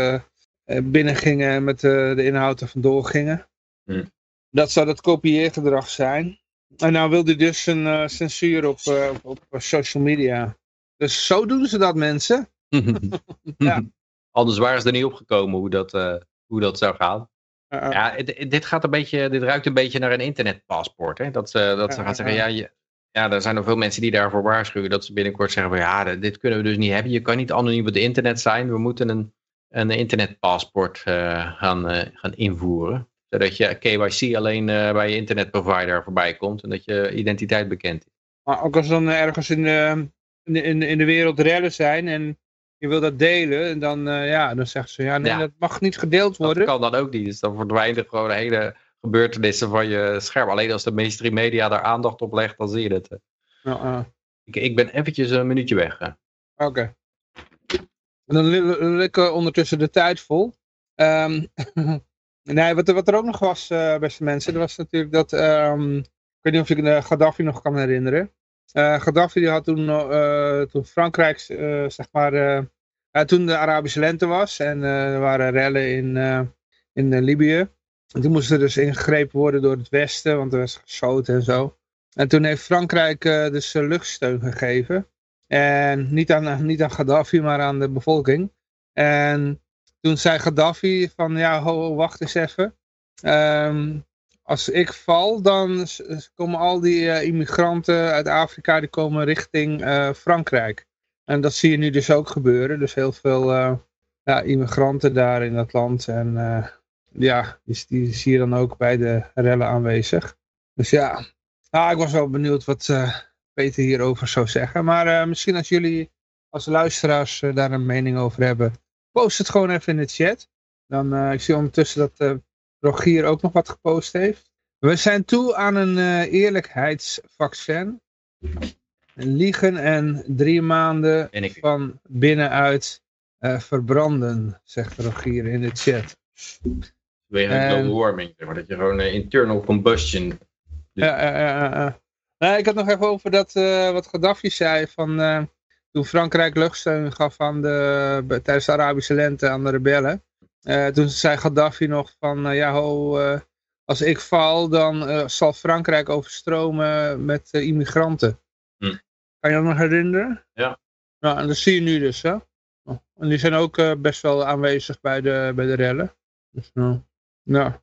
binnengingen en met de inhoud er vandoor gingen. Mm. Dat zou dat kopieergedrag zijn. En nou wil hij dus een uh, censuur op, uh, op, op, social media. Dus zo doen ze dat mensen. ja. Anders waren ze er niet opgekomen hoe dat, uh, hoe dat zou gaan. ja, dit, gaat een beetje, dit ruikt een beetje naar een internetpaspoort. Hè? Dat, dat ze gaan zeggen, ja, je, ja, er zijn nog veel mensen die daarvoor waarschuwen. Dat ze binnenkort zeggen van ja, dit kunnen we dus niet hebben. Je kan niet anoniem op het internet zijn. We moeten een, een internetpaspoort gaan, gaan invoeren zodat je KYC alleen uh, bij je internetprovider voorbij komt en dat je identiteit bekend is. Maar ook als dan ergens in de, in de, in de wereld rellen zijn en je wil dat delen, en dan, ja, dan zegt ze, ja, nee, dat mag niet gedeeld worden. Dat kan dan ook niet, dus dan verdwijnen gewoon hele gebeurtenissen van je scherm. Alleen als de mainstream media daar aandacht op legt, dan zie je het. ik, ik ben eventjes een minuutje weg. Oké. Dan wil ik ondertussen de tijd vol. Um, nee, wat, wat, er ook nog was, uh, beste mensen, dat was natuurlijk dat, um, ik weet niet of je uh, Gaddafi nog kan herinneren. Uh, Gaddafi die had toen, toen Frankrijk, zeg maar, toen de Arabische lente was en er waren rellen in, in Libië. En toen moest er dus ingegrepen worden door het Westen, want er was geschoten en zo. En toen heeft Frankrijk dus luchtsteun gegeven. En niet aan, niet aan Gaddafi, maar aan de bevolking. En toen zei Gaddafi van ja, ho, wacht eens even. Um, als ik val, dan komen al die uh, immigranten uit Afrika, die komen richting uh, Frankrijk. En dat zie je nu dus ook gebeuren. Dus heel veel uh, ja, immigranten daar in dat land. En ja, die, die, zie je dan ook bij de rellen aanwezig. Dus ja, ah, ik was wel benieuwd wat Peter hierover zou zeggen. Maar misschien als jullie als luisteraars daar een mening over hebben post het gewoon even in de chat. Dan, uh, ik zie ondertussen dat uh, Rogier ook nog wat gepost heeft. We zijn toe aan een uh, eerlijkheidsvaccin. Liegen en drie maanden van binnenuit verbranden, zegt Rogier in de chat. Wegen global warming, maar dat je gewoon internal combustion... Ja, ja, ja. ik had nog even over dat, wat Gaddafi zei van toen Frankrijk luchtsteun gaf aan de, tijdens de Arabische lente aan de rebellen. Uh, toen zei Gaddafi nog van, uh, ja ho, uh, als ik val, dan zal Frankrijk overstromen met immigranten. Hm. Kan je dat nog herinneren? Ja. Nou, en dat zie je nu dus, hè. Oh, en die zijn ook best wel aanwezig bij de, bij de rellen. Dus, nou, ja.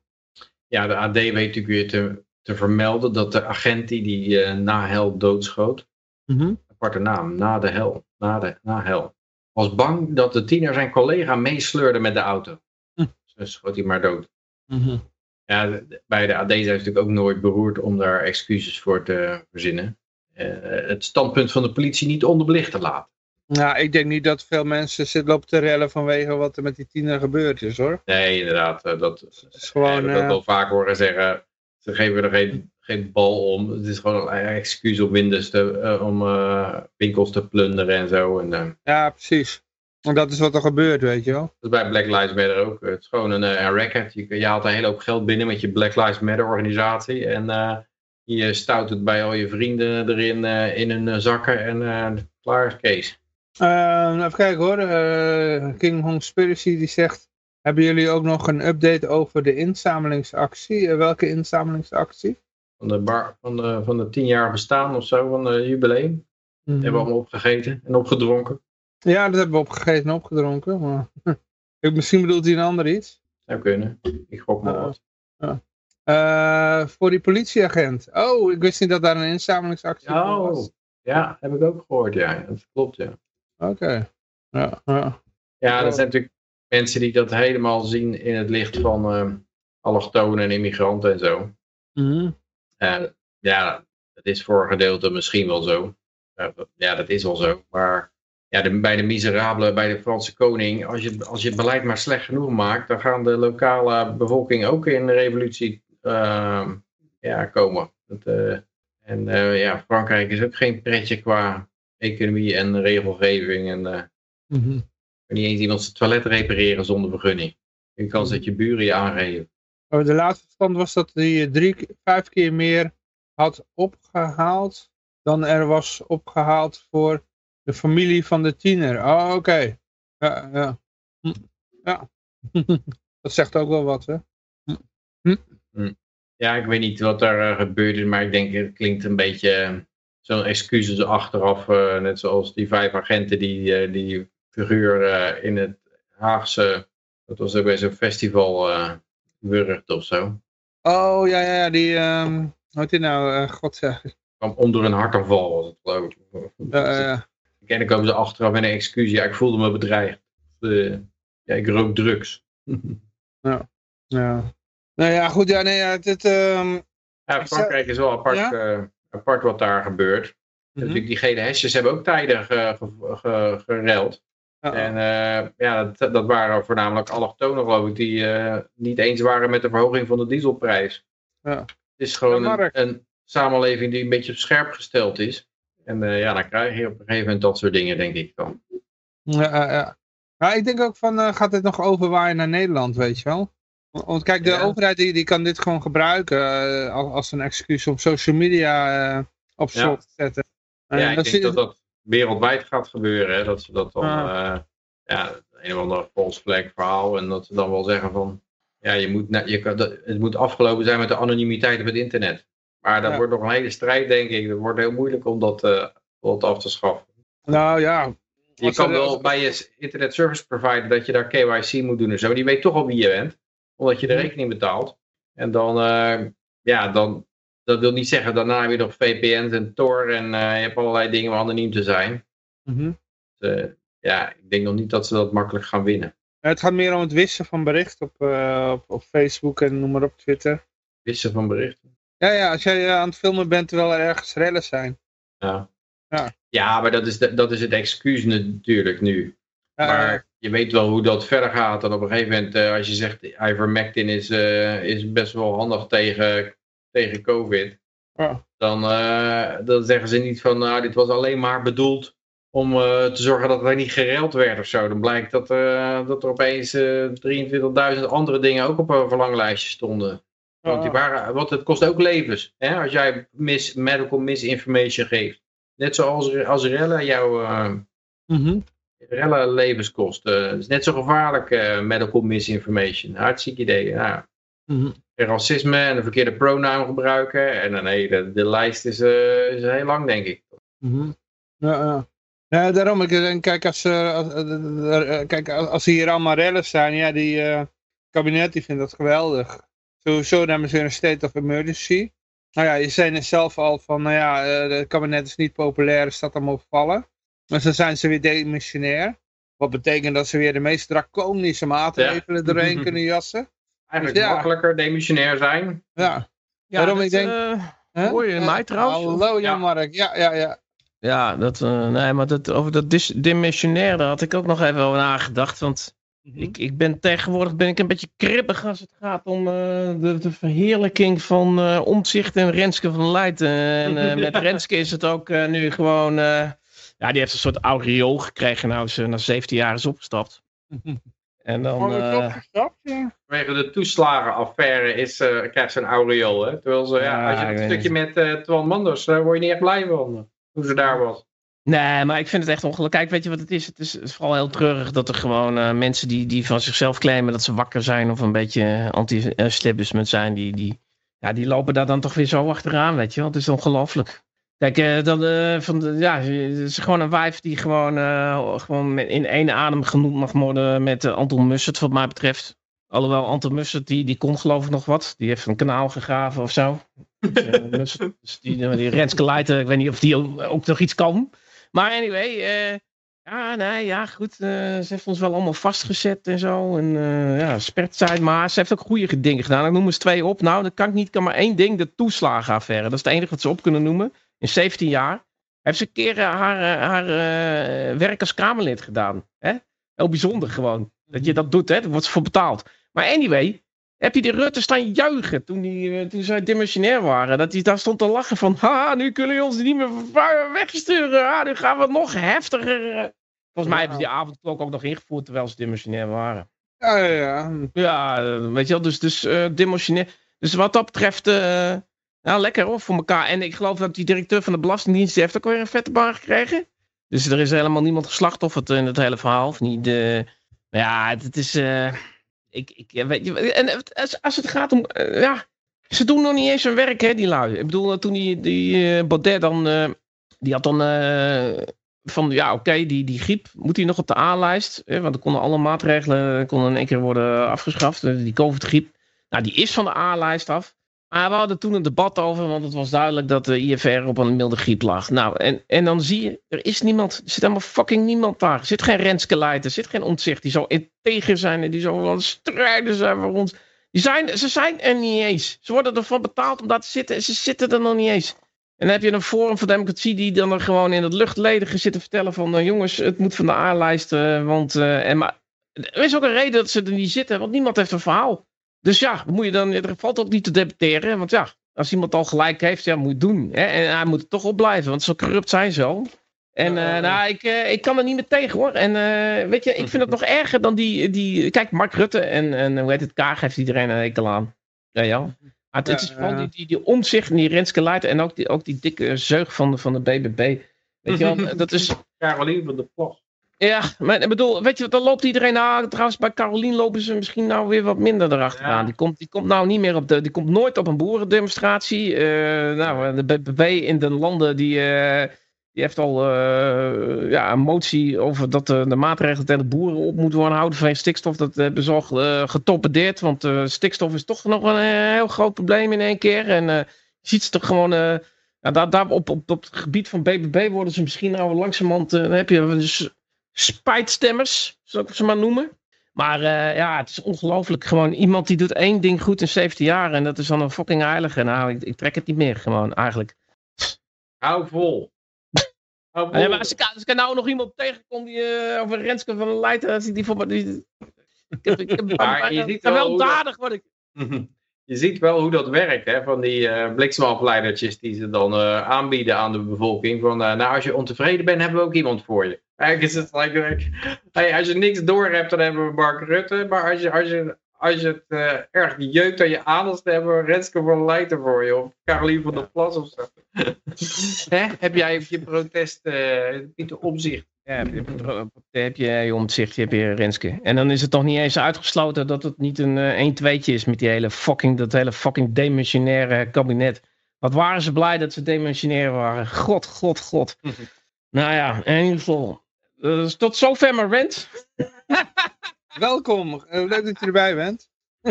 Ja, de AD weet natuurlijk weer te, te vermelden dat de agent die, die na hel doodschoot, mm aparte naam, na de hel, na, de, na hel. Was bang dat de tiener zijn collega meesleurde met de auto. Hm. Dus schoot hij maar dood. Mhm. Ja, bij de AD zijn ze natuurlijk ook nooit beroerd om daar excuses voor te verzinnen. Uh, het standpunt van de politie niet onderbelicht te laten. Nou, ik denk niet dat veel mensen zitten lopen te rellen vanwege wat er met die tiener gebeurd is hoor. Nee, inderdaad. Eh, dat, is gewoon, uh, dat wel vaak horen zeggen. Ze geven er geen geen bal om. Het is gewoon een excuus om, Windows te, uh, om uh, winkels te plunderen en zo. En, uh, ja, precies. En dat is wat er gebeurt, weet je wel. Dat is bij Black Lives Matter ook. Het is gewoon een, een racket. Je, je haalt een hele hoop geld binnen met je Black Lives Matter organisatie. En je stout het bij al je vrienden erin in hun zakken. En klaar is Kees. even kijken hoor. King Hong Spiracy die zegt... Hebben jullie ook nog een update over de inzamelingsactie? welke inzamelingsactie? Van de, bar, van de, van de tien jaar bestaan of zo, van de jubileum. Mm -hmm. Hebben we allemaal opgegeten en opgedronken. Ja, dat hebben we opgegeten en opgedronken. Maar misschien bedoelt hij een ander iets. Zou kunnen. Ik gok maar wat. Ja. Uh, voor die politieagent. Oh, ik wist niet dat daar een inzamelingsactie oh, was. Ja, heb ik ook gehoord, ja. Dat klopt, ja. Oké. Ja, ja. ja, dat zijn natuurlijk mensen die dat helemaal zien in het licht van uh, allochtonen en immigranten en zo. Mm ja, dat is voor een gedeelte misschien wel zo. Ja, dat is wel zo. Maar ja, de, bij de miserabele, bij de Franse koning, als je, als je het beleid maar slecht genoeg maakt, dan gaan de lokale bevolking ook in de revolutie uh, ja, komen. Dat, uh, en uh, ja, Frankrijk is ook geen pretje qua economie en regelgeving. En mm -hmm. niet eens iemand zijn toilet repareren zonder vergunning. Je kan dat je buren je aangeven. Oh, de laatste stand was dat hij drie, vijf keer meer had opgehaald dan er was opgehaald voor de familie van de tiener. Oh, oké. Ja, ja. Hm. ja. dat zegt ook wel wat, hè? Hm. hm. Ja, ik weet niet wat er uh, gebeurd is, maar ik denk het klinkt een beetje uh, zo'n excuses achteraf. Uh, net zoals die vijf agenten die die figuur in het Haagse, dat was ook bij zo'n festival wurgt of zo. Oh, ja, ja, die, um, wat is nou, uh, god zeg. Kwam onder een hartaanval was het geloof ik. Uh, Ken ik ook ze achteraf met een excuus. Ja, ik voelde me bedreigd. Uh, ja, ik rook drugs. ja, ja. Nou ja, goed, ja, nee, ja, dit... Um, ja, Frankrijk is wel apart, ja? uh, apart wat daar gebeurt. Mm -hmm. Natuurlijk, die gele hesjes hebben ook tijden ge, ge, En ja, dat, dat, waren voornamelijk allochtonen geloof ik, die niet eens waren met de verhoging van de dieselprijs. Ja. Het is gewoon een, een, samenleving die een beetje op scherp gesteld is. En ja, dan krijg je op een gegeven moment dat soort dingen, denk ik dan. Ja, ja. ja ik denk ook van, gaat dit nog overwaaien naar Nederland, weet je wel? Want kijk, de overheid die, die kan dit gewoon gebruiken uh, als, een excuus om social media uh, op slot te zetten. ja, ik denk dat dat wereldwijd gaat gebeuren. Hè? Dat ze dat dan, uh, ja, een of ander false flag verhaal. En dat ze dan wel zeggen van, ja, je moet, je kan, het moet afgelopen zijn met de anonimiteit op het internet. Maar dat wordt nog een hele strijd, denk ik. Het wordt heel moeilijk om dat, dat af te schaffen. Nou ja. Je kan wel bij je internet service provider dat je daar KYC moet doen en zo. Die weet toch al wie je bent omdat je de rekening betaalt. En dan, uh, ja, dan, dat wil niet zeggen, daarna heb je nog VPN's en Tor en uh, je hebt allerlei dingen om anoniem te zijn. Mm dus, uh, ja, ik denk nog niet dat ze dat makkelijk gaan winnen. Het gaat meer om het wissen van berichten op, op, op, Facebook en noem maar op Twitter. Wissen van berichten? Ja, ja, als jij aan het filmen bent terwijl er ergens rellen zijn. Ja, ja. ja maar dat is, de, dat is het excuus natuurlijk nu. Maar je weet wel hoe dat verder gaat. En op een gegeven moment, als je zegt ivermectin is, is best wel handig tegen, tegen COVID. Dan, uh, dan zeggen ze niet van, nou dit was alleen maar bedoeld om te zorgen dat er niet gereld werd of zo. Dan blijkt dat, dat er opeens 23.000 andere dingen ook op een verlanglijstje stonden. Want, die waren, want het kost ook levens. Hè? Als jij mis, medical misinformation geeft. Net zoals als rellen jouw... Mm relle levenskosten. Het is net zo gevaarlijk, uh, medical misinformation. Hartstikke idee. Ja. Mm Racisme en de verkeerde pronoun gebruiken. En dan, nee, de, de lijst is, uh, is heel lang, denk ik. Mm ja, ja. ja, daarom. Ik denk, kijk, als, als, kijk, als hier allemaal rellen zijn, ja, die kabinet die vindt dat geweldig. Sowieso nemen ze een state of emergency. Nou ja, je zei zelf al van, nou ja, het kabinet is niet populair, staat allemaal vallen. Maar dan zijn ze weer demissionair. Wat betekent dat ze weer de meest draconische maatregelen ja. erheen kunnen jassen. Eigenlijk dus makkelijker demissionair zijn. Ja. ja Daarom ik denk... Uh, Hoor je mij trouwens? Hallo Jan-Mark. Ja, ja, ja. Ja, dat, uh, nee, maar dat, over dat demissionair, daar had ik ook nog even over nagedacht. Want mhm. ik, ik ben tegenwoordig ben ik een beetje kribbig als het gaat om uh, de, de verheerlijking van uh, Omtzigt en Renske van Leijten. En met Renske is het ook nu gewoon ja, die heeft een soort aureool gekregen nou ze na 17 jaar is opgestapt. En dan... Uh. Vanwege de toeslagenaffaire is, uh, krijgt ze een aureool, hè. Terwijl ze, ja, als je een stukje met uh, Twan Manders, daar word je niet echt blij van. Hoe ze daar was. Nee, maar ik vind het echt ongelukkig. Kijk, weet je wat het is? Het is, vooral heel treurig dat er gewoon mensen die, die van zichzelf claimen dat ze wakker zijn of een beetje anti-establishment zijn, die, die, ja, die lopen daar dan toch weer zo achteraan, weet je wel. Het is ongelooflijk. Kijk, uh, dan, uh, van de, ja, het is gewoon een wijf die gewoon, uh, gewoon in één adem genoemd mag worden met Anton Mussert, wat mij betreft. Alhoewel Anton Mussert, die, die kon geloof ik nog wat. Die heeft een kanaal gegraven of zo. dus, dus die, die Renske Leijten, ik weet niet of die ook, nog iets kan. Maar anyway, ja, nee, ja, goed. ze heeft ons wel allemaal vastgezet en zo. En ja, spert maar ze heeft ook goede dingen gedaan. Ik noem eens twee op. Nou, dat kan ik niet. kan maar één ding, de toeslagenaffaire. Dat is het enige wat ze op kunnen noemen in 17 jaar, heeft ze een keer eh, haar, eh, haar uh, werk als Kamerlid gedaan. Hè? Heel bijzonder gewoon. Dat je dat doet, hè? Daar wordt ze voor betaald. Maar anyway, heb je die Rutte staan juichen toen, die, toen zij dimensionair waren. Dat hij daar stond te lachen van, ha, nu kunnen jullie ons niet meer wegsturen. Ha, nu gaan we nog heftiger. Volgens mij hebben ze die avondklok ook nog ingevoerd terwijl ze dimensionair waren. Ja, ja, ja. Ja, weet je wel, dus, dus uh, dimensionair. Dus wat dat betreft, uh, nou, lekker hoor, voor elkaar. En ik geloof dat die directeur van de Belastingdienst heeft ook weer een vette baan gekregen. Dus er is helemaal niemand geslachtofferd in het hele verhaal. Of niet? Ja, het, is... Uh, ik, ik, weet je, en als, als het gaat om... Uh, ja, ze doen nog niet eens hun werk, hè, die lui. Ik bedoel, toen die, die uh, Baudet dan... die had dan van, ja, oké, die, die griep moet hij nog op de A-lijst. want er konden alle maatregelen konden in één keer worden afgeschaft. Die COVID-griep. Nou, die is van de A-lijst af. Maar we hadden toen een debat over, want het was duidelijk dat de IFR op een milde griep lag. Nou, en, en dan zie je, er is niemand, er zit helemaal fucking niemand daar. Er zit geen Renske er zit geen ontzicht die zo integer zijn en die zo het strijden zijn voor ons. Die zijn, ze zijn er niet eens. Ze worden ervan betaald om daar te zitten en ze zitten er nog niet eens. En dan heb je een Forum voor Democratie die dan er gewoon in het luchtledige zit te vertellen van uh, jongens, het moet van de A-lijst. Uh, want uh, en maar, er is ook een reden dat ze er niet zitten, want niemand heeft een verhaal. Dus ja, moet je dan, er valt ook niet te debatteren. Want ja, als iemand al gelijk heeft, ja, moet je doen. Hè? En hij moet er toch op blijven, want zo corrupt zijn ze al. En uh, nou, ik, uh, ik kan er niet meer tegen hoor. En uh, weet je, ik vind het nog erger dan die. die kijk, Mark Rutte en, en hoe heet het, Kaag heeft iedereen een hekel aan. Ja, ja. Maar het, het is vooral die, die, die omzicht en die Renske Leijten en ook die, ook die dikke zeug van de, van de BBB. Weet je wel, dat is... Carolien van de Plas. Ja, maar ik bedoel, weet je, dan loopt iedereen aan. Trouwens, bij Carolien lopen ze misschien nou weer wat minder erachteraan. Ja. Die, komt, die komt nou niet meer op de. Die komt nooit op een boerendemonstratie. Uh, nou, de BBB in de landen die. Uh, die heeft al uh, ja, een motie over dat de, de maatregelen tegen de boeren op moeten worden houden van stikstof. Dat hebben ze al getorpedeerd, want stikstof is toch nog een heel groot probleem in één keer. En je ziet ze toch gewoon, ja, daar, daar op, op, op het gebied van BBB worden ze misschien nou langzamerhand, dan heb je dus spijtstemmers, zal ik ze maar noemen. Maar ja, het is ongelooflijk. Gewoon iemand die doet één ding goed in 17 jaar en dat is dan een fucking heilige. Nou, ik, ik trek het niet meer gewoon, eigenlijk. Hou vol. Ja, maar als ik, als ik nou nog iemand tegenkom die uh, over Renske van Leijten, als ik die voor die, ik heb, ik heb, maar je ziet wel dadig word ik. Je ziet wel hoe dat werkt, hè, van die uh, bliksemafleidertjes die ze dan aanbieden aan de bevolking. Van, nou, als je ontevreden bent, hebben we ook iemand voor je. Eigenlijk is het like, hey, als je niks door hebt, dan hebben we Mark Rutte. Maar als je, als je, als je het uh, erg jeukt aan je aandacht, dan hebben we Renske van Leijten voor je. Of Carolien van der Plas of zo. Hè? Heb jij je protest uh, niet de omzicht? Ja, heb je, heb je je omzicht, heb je Renske. En dan is het toch niet eens uitgesloten dat het niet een uh, 1 2 is met die hele fucking, dat hele fucking demissionaire kabinet. Wat waren ze blij dat ze demissionair waren. God, god, god. nou ja, in ieder geval. Uh, tot zover mijn rent. Welkom, leuk dat je erbij bent.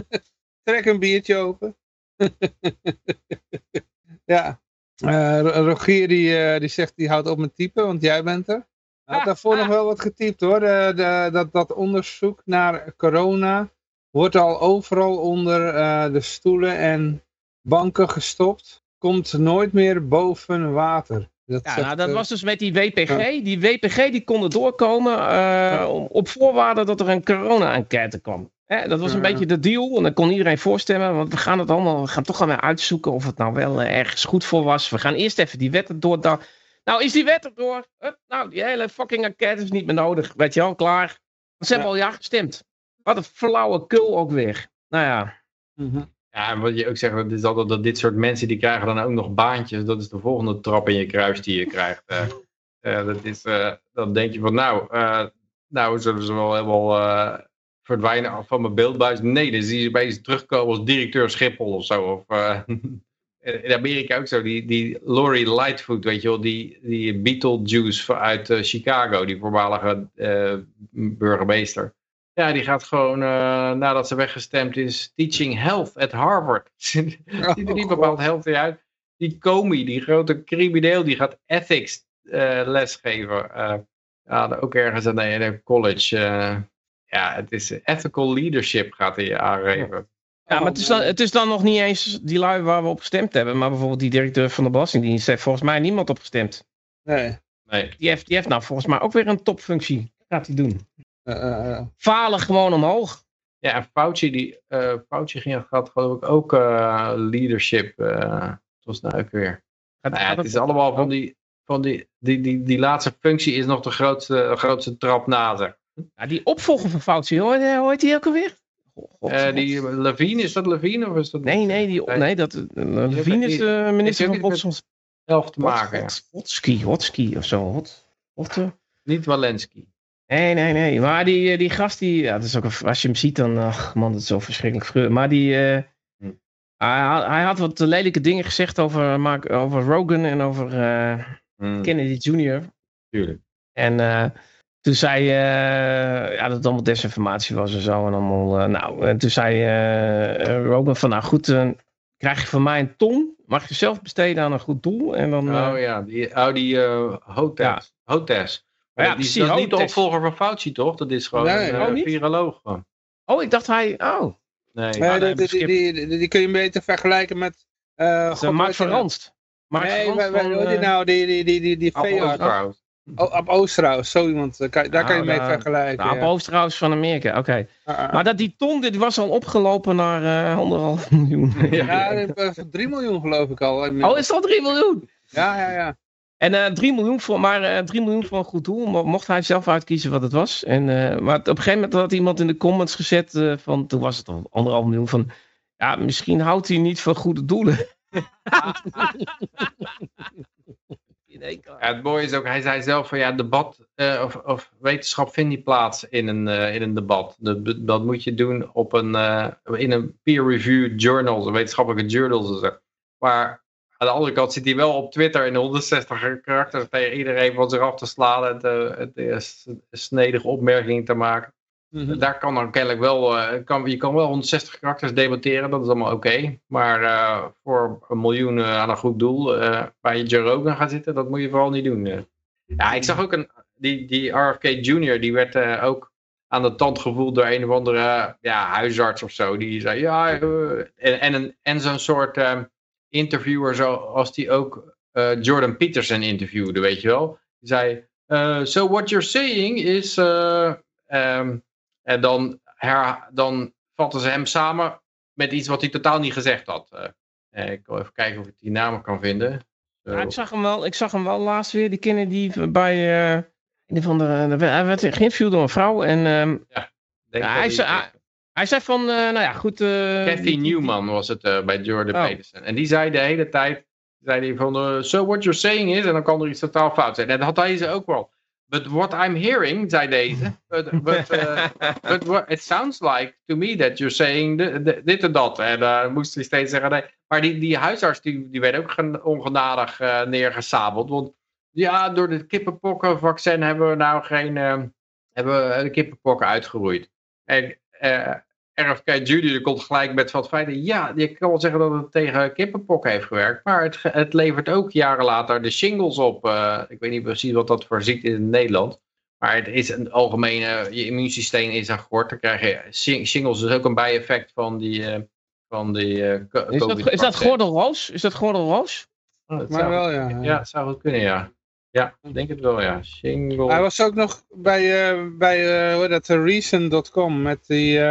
Trek een biertje open. ja, uh, Rogier die, die zegt die houdt op met typen, want jij bent er. Hij had daarvoor nog wel wat getypt hoor. De, de, dat, dat onderzoek naar corona wordt al overal onder de stoelen en banken gestopt. Komt nooit meer boven water. Dat ja, zegt, nou, dat was dus met die WPG. Die WPG die konden doorkomen ja. op voorwaarde dat er een corona-enquête kwam. Hè, dat was een beetje de deal. En dan kon iedereen voorstemmen. Want we gaan het allemaal, we gaan toch gaan uitzoeken of het nou wel ergens goed voor was. We gaan eerst even die wet erdoor. Nou, is die wet erdoor? Hup, nou, die hele fucking enquête is niet meer nodig. Weet je al, klaar. Want ze hebben al ja gestemd. Wat een flauwe kul ook weer. Nou ja. Mm -hmm. Ja, en wat je ook zegt, dat is altijd dat dit soort mensen die krijgen dan ook nog baantjes. Dat is de volgende trap in je kruis die je krijgt. Uh, uh, dat is, uh, dan denk je van nou, nou zullen ze wel helemaal verdwijnen van mijn beeldbuis. Nee, dan zie je bij terugkomen als directeur Schiphol of zo. Of, in Amerika ook zo, die, die Lori Lightfoot, weet je wel, die, die Beetlejuice uit Chicago, die voormalige burgemeester. Ja, die gaat gewoon, nadat ze weggestemd is, teaching health at Harvard. Ziet er niet bepaald healthy uit. Die Comey, die grote crimineel, die gaat ethics lesgeven. ja, ook ergens aan de college ja, het is ethical leadership gaat hij aangeven. Ja, maar het is, dan, het is dan nog niet eens die lui waar we op gestemd hebben. Maar bijvoorbeeld die directeur van de Belastingdienst heeft volgens mij niemand op gestemd. Nee. nee. Die, heeft, die heeft nou volgens mij ook weer een topfunctie. Gaat hij doen. Uh, uh, Falen gewoon omhoog. Ja, en Fauci, die, uh, Fauci ging, had geloof ik ook leadership. zoals nou ook weer. Nou ja, het is allemaal van die, van die, die, die, die laatste functie is nog de grootste, grootste trap na, zeg. Ja, die opvolger van Fauci, heet die ook alweer? God, uh, die Levine, is dat Levine of is dat... Nee, nee, die, nee dat, uh, Levine is de minister van Botsons. Zelf te maken, ja. Hotski, Hotski of zo. Hot, Hot, Niet Walensky. Nee, nee, nee. Maar die, die gast, die, ja, dat is ook, als je hem ziet, dan, ach man, dat is zo verschrikkelijk. Maar die, uh, hm. hij, hij, had wat lelijke dingen gezegd over, over Rogan en over hm. Kennedy Jr. Tuurlijk. En toen zei ja, dat het allemaal desinformatie was en zo. En allemaal, nou, en toen zei Rogan van, nou goed, krijg je van mij een ton. Mag je zelf besteden aan een goed doel. En dan, oh ja, die, oh, die Hotes. Ja. Hotes. Maar ja, die is dat niet de opvolger van Fauci, toch? Dat is gewoon nee, een oh, viroloog. Gewoon. Oh, ik dacht hij, oh. Nee, nee die, die, die, die, kun je beter vergelijken met... Uh, Mark Verranst. Maar nee, wij, wij, die nou, die, die, die, die, die veearts. Oh, op Oosterhuis, zo iemand. Daar kan, daar kan je mee vergelijken. Nou, ja. Op Oosterhuis van Amerika, oké. Ah, ah. Maar dat die ton, dit was al opgelopen naar uh, anderhalf miljoen. ja, 3 miljoen geloof ik al. Oh, is al 3 miljoen? Ja, ja, ja. En uh, 3 miljoen voor, maar uh, 3 miljoen voor een goed doel, mocht hij zelf uitkiezen wat het was. En, uh, maar op een gegeven moment had iemand in de comments gezet van, toen was het al anderhalf miljoen, van ja, misschien houdt hij niet van goede doelen. Het mooie is ook, hij zei zelf van ja, debat of, of, wetenschap vindt niet plaats in een, in een debat. Dat, dat, moet je doen op een, in een peer-reviewed journal, een wetenschappelijke journal. Maar aan de andere kant zit hij wel op Twitter in 160 karakters tegen iedereen van zich af te slaan en snedige opmerkingen te maken. Mhm. Daar kan dan kennelijk wel, uh, kan, je kan wel 160 karakters debatteren, dat is allemaal oké. Maar uh, voor een miljoen uh, aan een goed doel, waar je Joe Rogan gaat zitten, dat moet je vooral niet doen. Ja, ik zag ook een, die, die RFK Jr., die werd ook aan de tand gevoeld door een of andere ja, huisarts of zo. Die zei, ja, en, en, en zo'n soort interviewer zoals die ook Jordan Peterson interviewde, weet je wel. Die zei, so what you're saying is... Um, en dan, her, dan vatten ze hem samen met iets wat hij totaal niet gezegd had. Ik wil even kijken of ik die namen kan vinden. Ja, ik, zag hem wel, ik zag hem wel laatst weer, die kinderen die bij... Een van de, hij werd geïnterviewd door een vrouw en... Ja, denk ja, hij, zei, hij, zei van, nou ja, goed... Kathy Newman was het bij Jordan oh. Peterson. En die zei de hele tijd, zei hij van, so what you're saying is, en dan kan er iets totaal fout zijn. En dat had hij ze ook wel. But what I'm hearing, zei deze, but, but, uh, but what, it sounds like to me that you're saying dit en dat. En uh, moest hij steeds zeggen, nee. Maar die, die huisarts die, die werd ook ongenadig uh, neergesabeld. Want ja, door de kippenpokkenvaccin hebben we nou geen, hebben we de kippenpokken uitgeroeid. En RFK Jr. komt gelijk met wat feiten. Ja, je kan wel zeggen dat het tegen kippenpokken heeft gewerkt. Maar het, het levert ook jaren later de shingles op. Uh, ik weet niet precies wat dat voor ziekte is in Nederland. Maar het is een algemene, je immuunsysteem is aan gort. Dan krijg je shingles, is ook een bijeffect van die, uh, van die uh, is, dat, is dat gordelroos? Is dat gordelroos? Oh, dat maar wel, ja. Ja, het zou goed kunnen, ja. Ja, ik denk het wel, ja. Shingles. Hij was ook nog bij, uh, bij hoe dat, Reason.com met die...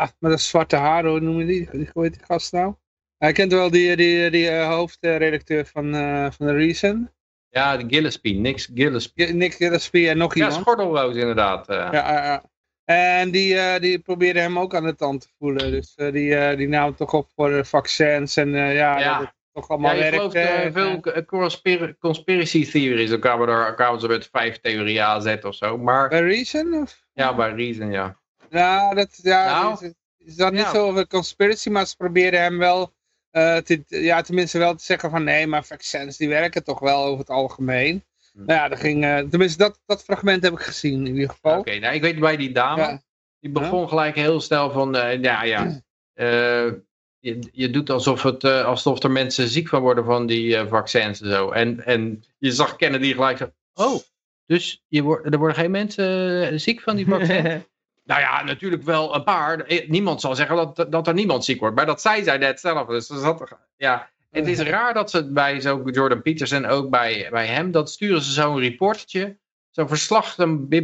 Ah, met een zwarte haar, hoe noem je die? Hoe heet die gast nou? Hij kent wel die, die, die uh, hoofdredacteur van, uh, van de Reason. Ja, de Gillespie, Nick Gillespie. Nick Gillespie en nog iemand. Ja, Schortelroos inderdaad. Uh. Ja, ja, En die, uh, die probeerde hem ook aan de tand te voelen. Dus uh, die, uh, die nam toch op voor vaccins en ja, ja. dat het toch allemaal ja, werkt. Ja, veel conspiracy, conspiracy theories. Dan kwamen, er, kwamen ze met vijf theorieën aanzetten of zo. Maar... Bij Reason? Of? Ja, bij Reason, ja. Nou, dat ja, nou, is, is dat niet zo over conspiracy, maar ze proberen hem wel, uh, te, ja, tenminste wel te zeggen van nee, maar vaccins die werken toch wel over het algemeen. Hm. Nou ja, dat ging, uh, tenminste dat, dat fragment heb ik gezien in ieder geval. Oké, nou ik weet bij die dame, die begon gelijk heel snel van, uh, ja, ja, je, je doet alsof, het, alsof er mensen ziek van worden van die vaccins en zo. En, en je zag Kennedy gelijk zo, oh, dus je wordt, er worden geen mensen ziek van die vaccins? Nou ja, natuurlijk wel een paar. Eh, niemand zal zeggen dat, dat er niemand ziek wordt. Maar dat zei zij net zelf. Dus dat, ja, het is raar dat ze bij zo Jordan Peterson ook bij, bij hem, dat sturen ze zo'n reportje, zo'n verslag,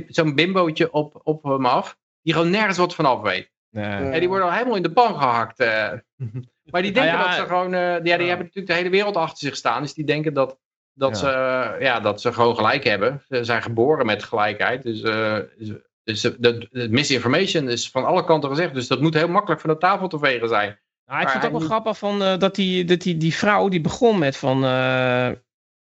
zo'n bimbootje op, op hem af, die gewoon nergens wat vanaf weet. Nee. En die worden al helemaal in de pan gehakt. Uh. maar die denken dat ze gewoon, uh, ja, die hebben natuurlijk de hele wereld achter zich staan. Dus die denken dat, dat, Ze, ja, dat ze gewoon gelijk hebben. Ze zijn geboren met gelijkheid. Dus dus de, de, misinformation is van alle kanten gezegd. Dus dat moet heel makkelijk van de tafel te vegen zijn. Nou, ik vind het ook wel grappig van, uh, dat, die, dat die, die vrouw die begon met van... Uh,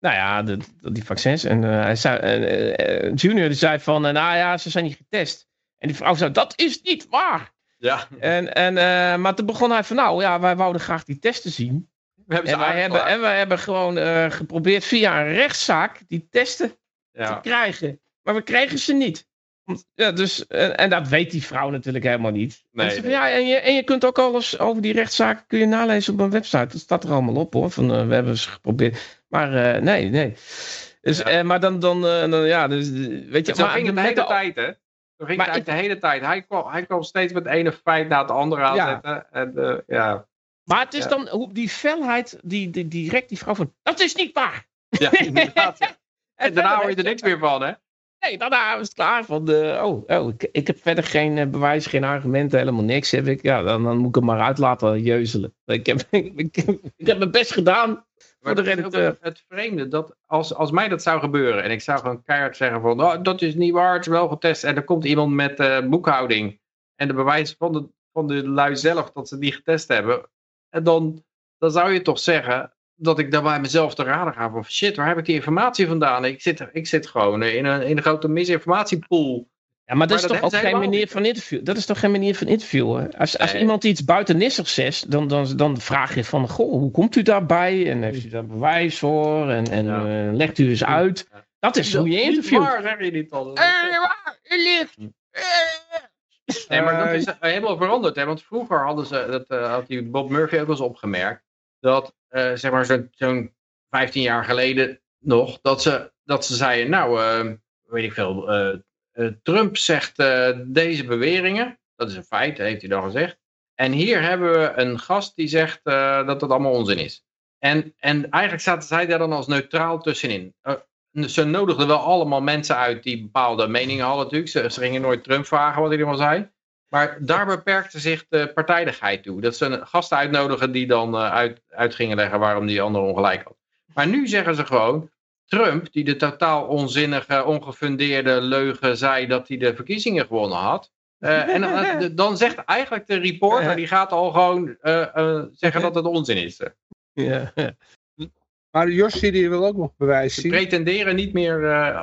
nou ja, de, die vaccins. En uh, hij zei, Junior die zei van... nou ja, ze zijn niet getest. En die vrouw zei, dat is niet waar. Ja. En, en, maar toen begon hij van... nou ja, wij wouden graag die testen zien. We hebben en, wij hebben, en wij hebben gewoon geprobeerd via een rechtszaak... die testen ja. te krijgen. Maar we kregen ze niet. Ja, dus, en, en, dat weet die vrouw natuurlijk helemaal niet. Nee, en, ja, en, je, en je kunt ook alles over die rechtszaken kun je nalezen op een website. Dat staat er allemaal op hoor. Van, uh, we hebben ze geprobeerd. Maar nee, nee. Dus, ja. maar dan, dan, dan, ja, dus, weet je. Zo maar, ging het de hele tijd, hè? Zo ging het de hele tijd. Hij kwam, hij kwam steeds met het ene feit na het andere aanzetten. En, ja. Maar het is dan hoe die felheid, die, die, direct die vrouw van, dat is niet waar. Ja, inderdaad. en daarna hoor je er niks meer van, hè? Nee, daarna was het klaar van de, oh, oh ik, ik heb verder geen uh, bewijs, geen argumenten, helemaal niks heb ik. Ja, dan, dan moet ik hem maar uit laten jeuzelen. Ik heb, ik, heb, ik heb mijn best gedaan voor de redacteur. Het vreemde, dat als, als mij dat zou gebeuren en ik zou gewoon keihard zeggen van, oh, dat is niet waar, het is wel getest. En er komt iemand met uh, boekhouding en de bewijs van de, van de lui zelf dat ze die getest hebben. En dan, dan zou je toch zeggen, dat ik dan bij mezelf te raden ga van shit, waar heb ik die informatie vandaan? Ik zit, ik zit gewoon in een, in een grote misinformatiepool. Ja, maar dat is toch ook geen manier van interview. Dat is toch geen manier van interviewen. Als, als iemand iets buitenissig zegt, dan, dan, dan vraag je van, goh, hoe komt u daarbij? En heeft u daar bewijs voor? En, en uh, legt u eens uit. Dat is hoe je interviewt. Waar zeg je niet al? Eh, waar, u ligt. Nee, maar dat is helemaal veranderd. Hè? Want vroeger hadden ze, dat uh, had die Bob Murphy ook wel eens opgemerkt, dat uh, zeg maar zo'n zo 15 jaar geleden nog, dat ze, dat ze zeiden, nou, uh, weet ik veel, uh, Trump zegt deze beweringen, dat is een feit, heeft hij dan gezegd. En hier hebben we een gast die zegt dat dat allemaal onzin is. En, en eigenlijk zaten zij daar dan als neutraal tussenin. ze nodigden wel allemaal mensen uit die bepaalde meningen hadden natuurlijk. Ze, ze gingen nooit Trump vragen wat hij allemaal zei. Maar daar beperkte zich de partijdigheid toe. Dat ze een gast uitnodigen die dan uit, uit gingen leggen waarom die ander ongelijk had. Maar nu zeggen ze gewoon, Trump, die de totaal onzinnige, ongefundeerde leugen zei dat hij de verkiezingen gewonnen had. Uh, en uh, dan zegt eigenlijk de reporter, die gaat al gewoon zeggen dat het onzin is. Ja. Maar Yoshi die wil ook nog bewijs zien. Ze pretenderen niet meer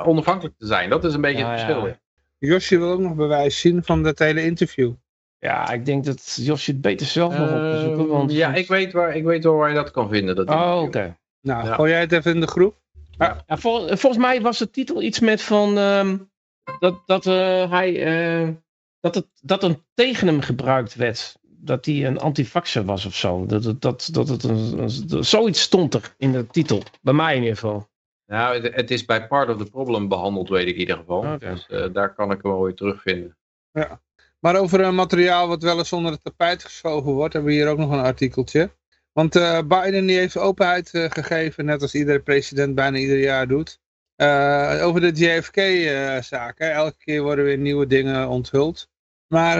onafhankelijk te zijn. Dat is een beetje het verschil. Ja. Josje wil ook nog bewijs zien van dat hele interview. Ja, ik denk dat Josje het beter zelf nog op zoeken. Want... Ja, ik weet, waar, ik weet wel waar je dat kan vinden. Dat oh, oké. Nou, ja. gooi jij het even in de groep? Ja. ja vol, volgens mij was de titel iets met van... Um, dat, dat uh, hij... Uh, dat, het, dat een tegen hem gebruikt werd. Dat hij een antifaxer was of zo. Dat, dat, dat, dat het een, zoiets stond er in de titel. Bij mij in ieder geval. Nou, het, is bij Part of the Problem behandeld, weet ik in ieder geval. Okay. Dus uh, daar kan ik hem wel weer terugvinden. Ja. Maar over een materiaal wat wel eens onder het tapijt geschoven wordt, hebben we hier ook nog een artikeltje. Want uh, Biden die heeft openheid uh, gegeven, net als iedere president bijna ieder jaar doet. over de JFK-zaken. Elke keer worden weer nieuwe dingen onthuld. Maar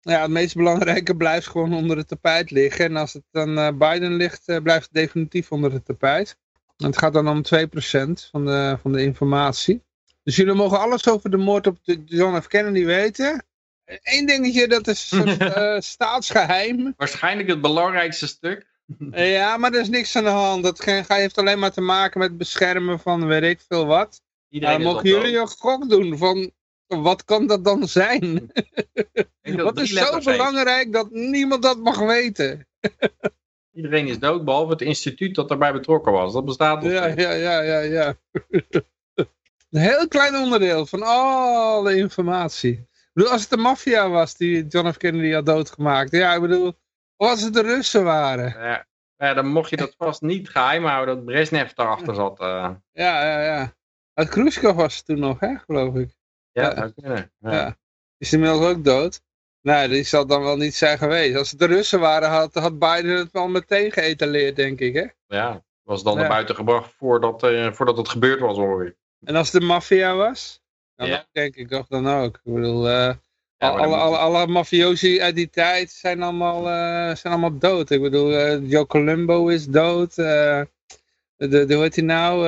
ja, het meest belangrijke blijft gewoon onder het tapijt liggen. En als het dan Biden ligt, blijft het definitief onder het tapijt. Het gaat dan om 2% van de, van de informatie. Dus jullie mogen alles over de moord op John F. Kennedy weten. Eén dingetje, dat is een staatsgeheim. Waarschijnlijk het belangrijkste stuk. Ja, maar er is niks aan de hand. Dat heeft alleen maar te maken met beschermen van weet ik veel wat. Uh, mogen jullie een gok doen van wat kan dat dan zijn? wat is zo belangrijk dat niemand dat mag weten? Iedereen is dood, behalve het instituut dat daarbij betrokken was. Dat bestaat nog Ja, ja, ja, ja, ja. Een heel klein onderdeel van alle informatie. Ik bedoel, als het de maffia was die John F. Kennedy had doodgemaakt. Ja, ik bedoel, of als het de Russen waren. Ja, ja dan mocht je dat vast niet geheim houden dat Brezhnev erachter zat. Uh. Ja, ja, ja. Het Khrushchev was het toen nog, hè, geloof ik. Ja, ja. dat kunnen. Ja. ja. Is inmiddels ook dood. Nou, die zal dan wel niet zijn geweest. Als het de Russen waren, had, had Biden het wel meteen geëtaleerd, denk ik, hè? Ja, was dan naar buiten gebracht voordat, uh, voordat het gebeurd was, hoor. En als het de maffia was? Dan ja. denk ik toch dan ook. Ik bedoel, uh, ja, alle, alle, alle mafiosi uit die tijd zijn allemaal, uh, zijn allemaal dood. Ik bedoel, Joe Columbo is dood. de, de, hoe heet hij nou?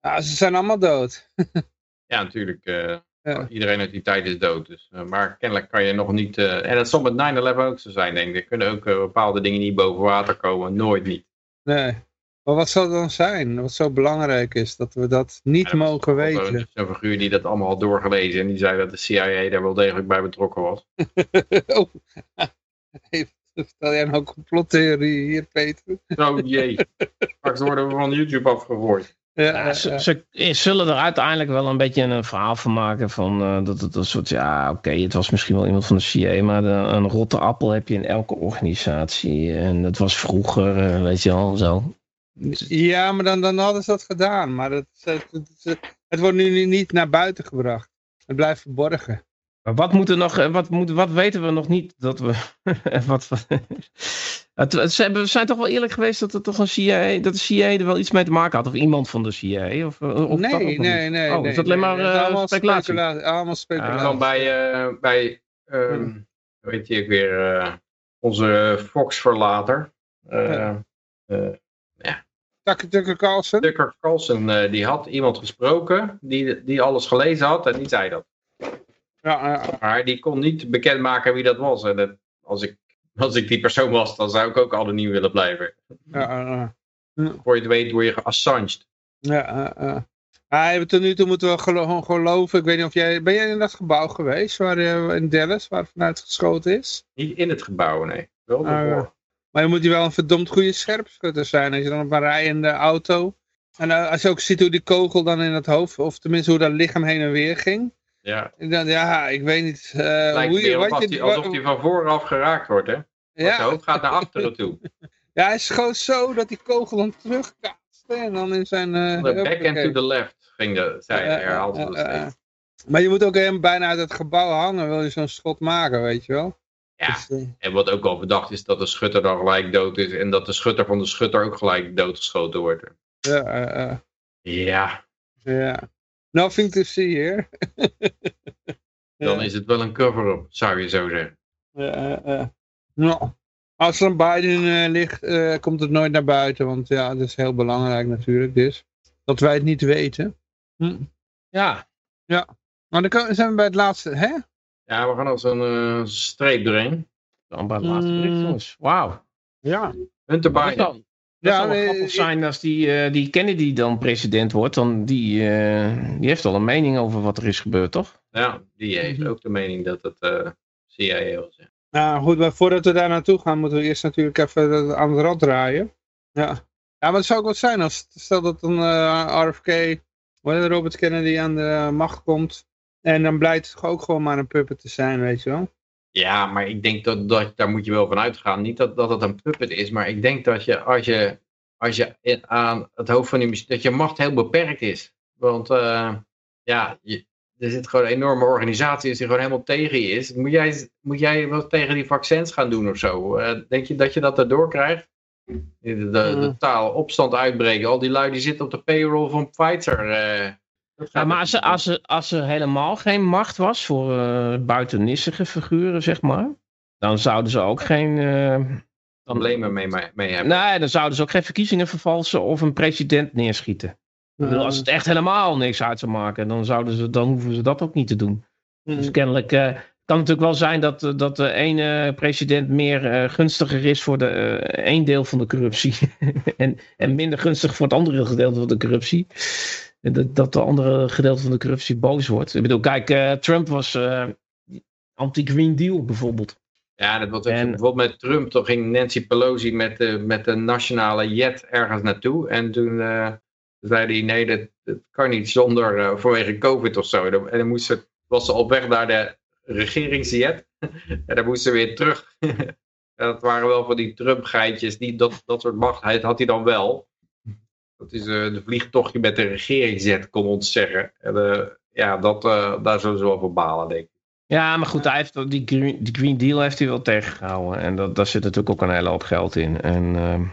ja, ze zijn allemaal dood. ja, natuurlijk. Ja. Iedereen uit die tijd is dood. Dus, uh, maar kennelijk kan je nog niet... Uh, en dat zal met 9-11 ook zo zijn, denk ik. Er kunnen ook uh, bepaalde dingen niet boven water komen. Nooit niet. Nee. Maar wat zal het dan zijn? Wat zo belangrijk is, dat we dat niet ja, mogen weten. Zo'n figuur die dat allemaal had doorgelezen. En die zei dat de CIA daar wel degelijk bij betrokken was. oh. Stel jij nou complottheorie hier, Peter? Oh jee. Straks worden we van YouTube afgegooid. Ja, ze, ze, zullen er uiteindelijk wel een beetje een verhaal van maken van uh, dat het een soort, ja oké, het was misschien wel iemand van de CIA, maar de, een rotte appel heb je in elke organisatie. En dat was vroeger, uh, weet je wel, zo. Ja, maar dan, dan hadden ze dat gedaan, maar het, het, het, het wordt nu niet naar buiten gebracht. Het blijft verborgen. Maar wat, moet er nog, wat, moet, wat weten we nog niet dat we. wat, Het, ze hebben, zijn toch wel eerlijk geweest dat, er toch een CIA, dat de CIA er wel iets mee te maken had? Of iemand van de CIA? Of, of nee, nee, nee. Oh, is dat alleen maar uh, allemaal speculatie? speculatie? Allemaal speculatie. dan bij, uh, bij um, weet je weer, uh, onze Fox-verlater. ja. Tucker Carlson? Tucker Carlson, die had iemand gesproken die, die alles gelezen had en die zei dat. Ja, maar die kon niet bekendmaken wie dat was. En dat, als, ik, als ik die persoon was, dan zou ik ook anoniem willen blijven. Ja, Voor je het weet word je geassanged. Ja, uh, uh. tot nu toe moeten we gewoon geloven. Ik weet niet of jij... Ben jij in dat gebouw geweest, waar, uh, in Dallas, waar vanuit geschoten is? Niet in het gebouw, nee. Wel uh, maar je moet hier wel een verdomd goede scherpschutter zijn. Als je dan op een rijende auto... En als je ook ziet hoe die kogel dan in het hoofd, of tenminste hoe dat lichaam heen en weer ging. Ja. Dan, ja, ik weet niet. Uh, Lijkt hoe je, wat je, die, alsof hij van vooraf geraakt wordt, hè? Ja. Zijn hoofd gaat naar achteren toe. ja, hij schoot zo dat die kogel hem terugkaatste en dan in zijn... Uh, the back and to the left ging de, zei uh, er altijd uh, Maar je moet ook hem bijna uit het gebouw hangen, wil je zo'n schot maken, weet je wel? Ja, dus, en wat ook al bedacht is dat de schutter dan gelijk dood is en dat de schutter van de schutter ook gelijk doodgeschoten wordt. Ja, ja. Ja. Nothing to see here. Dan is het wel een cover-up, zou je zo zeggen. Uh, uh, nou, als er een Biden uh, ligt, uh, komt het nooit naar buiten. Want ja, dat is heel belangrijk natuurlijk. Dus dat wij het niet weten. Hm. Ja. Ja. Maar dan zijn we bij het laatste, hè? Ja, we gaan als een uh, streep erin. Dan bij het laatste bericht, mm. jongens. Wauw. Ja. Hunter Biden. Dat ja, zou wel grappig zijn als die, uh, die Kennedy dan president wordt. Dan die, uh, die heeft al een mening over wat er is gebeurd, toch? Ja, die heeft mhm. ook de mening dat het uh, eh, CIA was. Ja. Nou goed, maar voordat we daar naartoe gaan, moeten we eerst natuurlijk even aan het rad draaien. Ja, ja maar het zou ook wat zijn als, stel dat een RFK, wanneer Robert Kennedy aan de macht komt. En dan blijkt het ook gewoon maar een puppet te zijn, weet je wel. Ja, maar ik denk dat, dat daar moet je wel van uitgaan. Niet dat, dat het een puppet is, maar ik denk dat je als je, als je aan het hoofd van die dat je macht heel beperkt is. Want uh, ja, je, er zit gewoon een enorme organisatie die gewoon helemaal tegen je is. Moet jij, moet jij wat tegen die vaccins gaan doen of zo? Uh, denk je dat je dat erdoor krijgt? De, de, de, taal opstand uitbreken. Al die lui die zitten op de payroll van Pfizer. Uh, ja, maar als er, als, er, als er helemaal geen macht was voor uh, buitennissige figuren, zeg maar, dan zouden ze ook geen... Uh, Problemen mee, mee hebben. Nee, dan zouden ze ook geen verkiezingen vervalsen of een president neerschieten. Bedoel, als het echt helemaal niks uit zou maken, dan, zouden ze, dan hoeven ze dat ook niet te doen. Dus kennelijk uh, kan het natuurlijk wel zijn dat, dat de ene president meer gunstiger is voor de één deel van de corruptie. en, en minder gunstig voor het andere gedeelte van de corruptie dat, dat de andere gedeelte van de corruptie boos wordt. Ik bedoel, kijk, uh, Trump was uh, anti-Green Deal bijvoorbeeld. Ja, dat was en, bijvoorbeeld met Trump, toen ging Nancy Pelosi met, de, met de nationale jet ergens naartoe. En toen uh, zei hij, nee, dat, dat kan niet zonder, vanwege COVID of zo. En dan moest ze, was ze op weg naar de regeringsjet. en dan moest ze weer terug. dat waren wel van die Trump-geitjes, die, dat, dat soort macht had hij dan wel. Dat is uh, de vliegtochtje met de regeringsjet, kon ons zeggen. En, uh, ja, dat, uh, daar zullen ze wel voor balen, denk ik. Ja, maar goed, hij heeft, die, green, die Green Deal heeft hij wel tegengehouden. En dat, daar zit natuurlijk ook een hele hoop geld in. En ehm,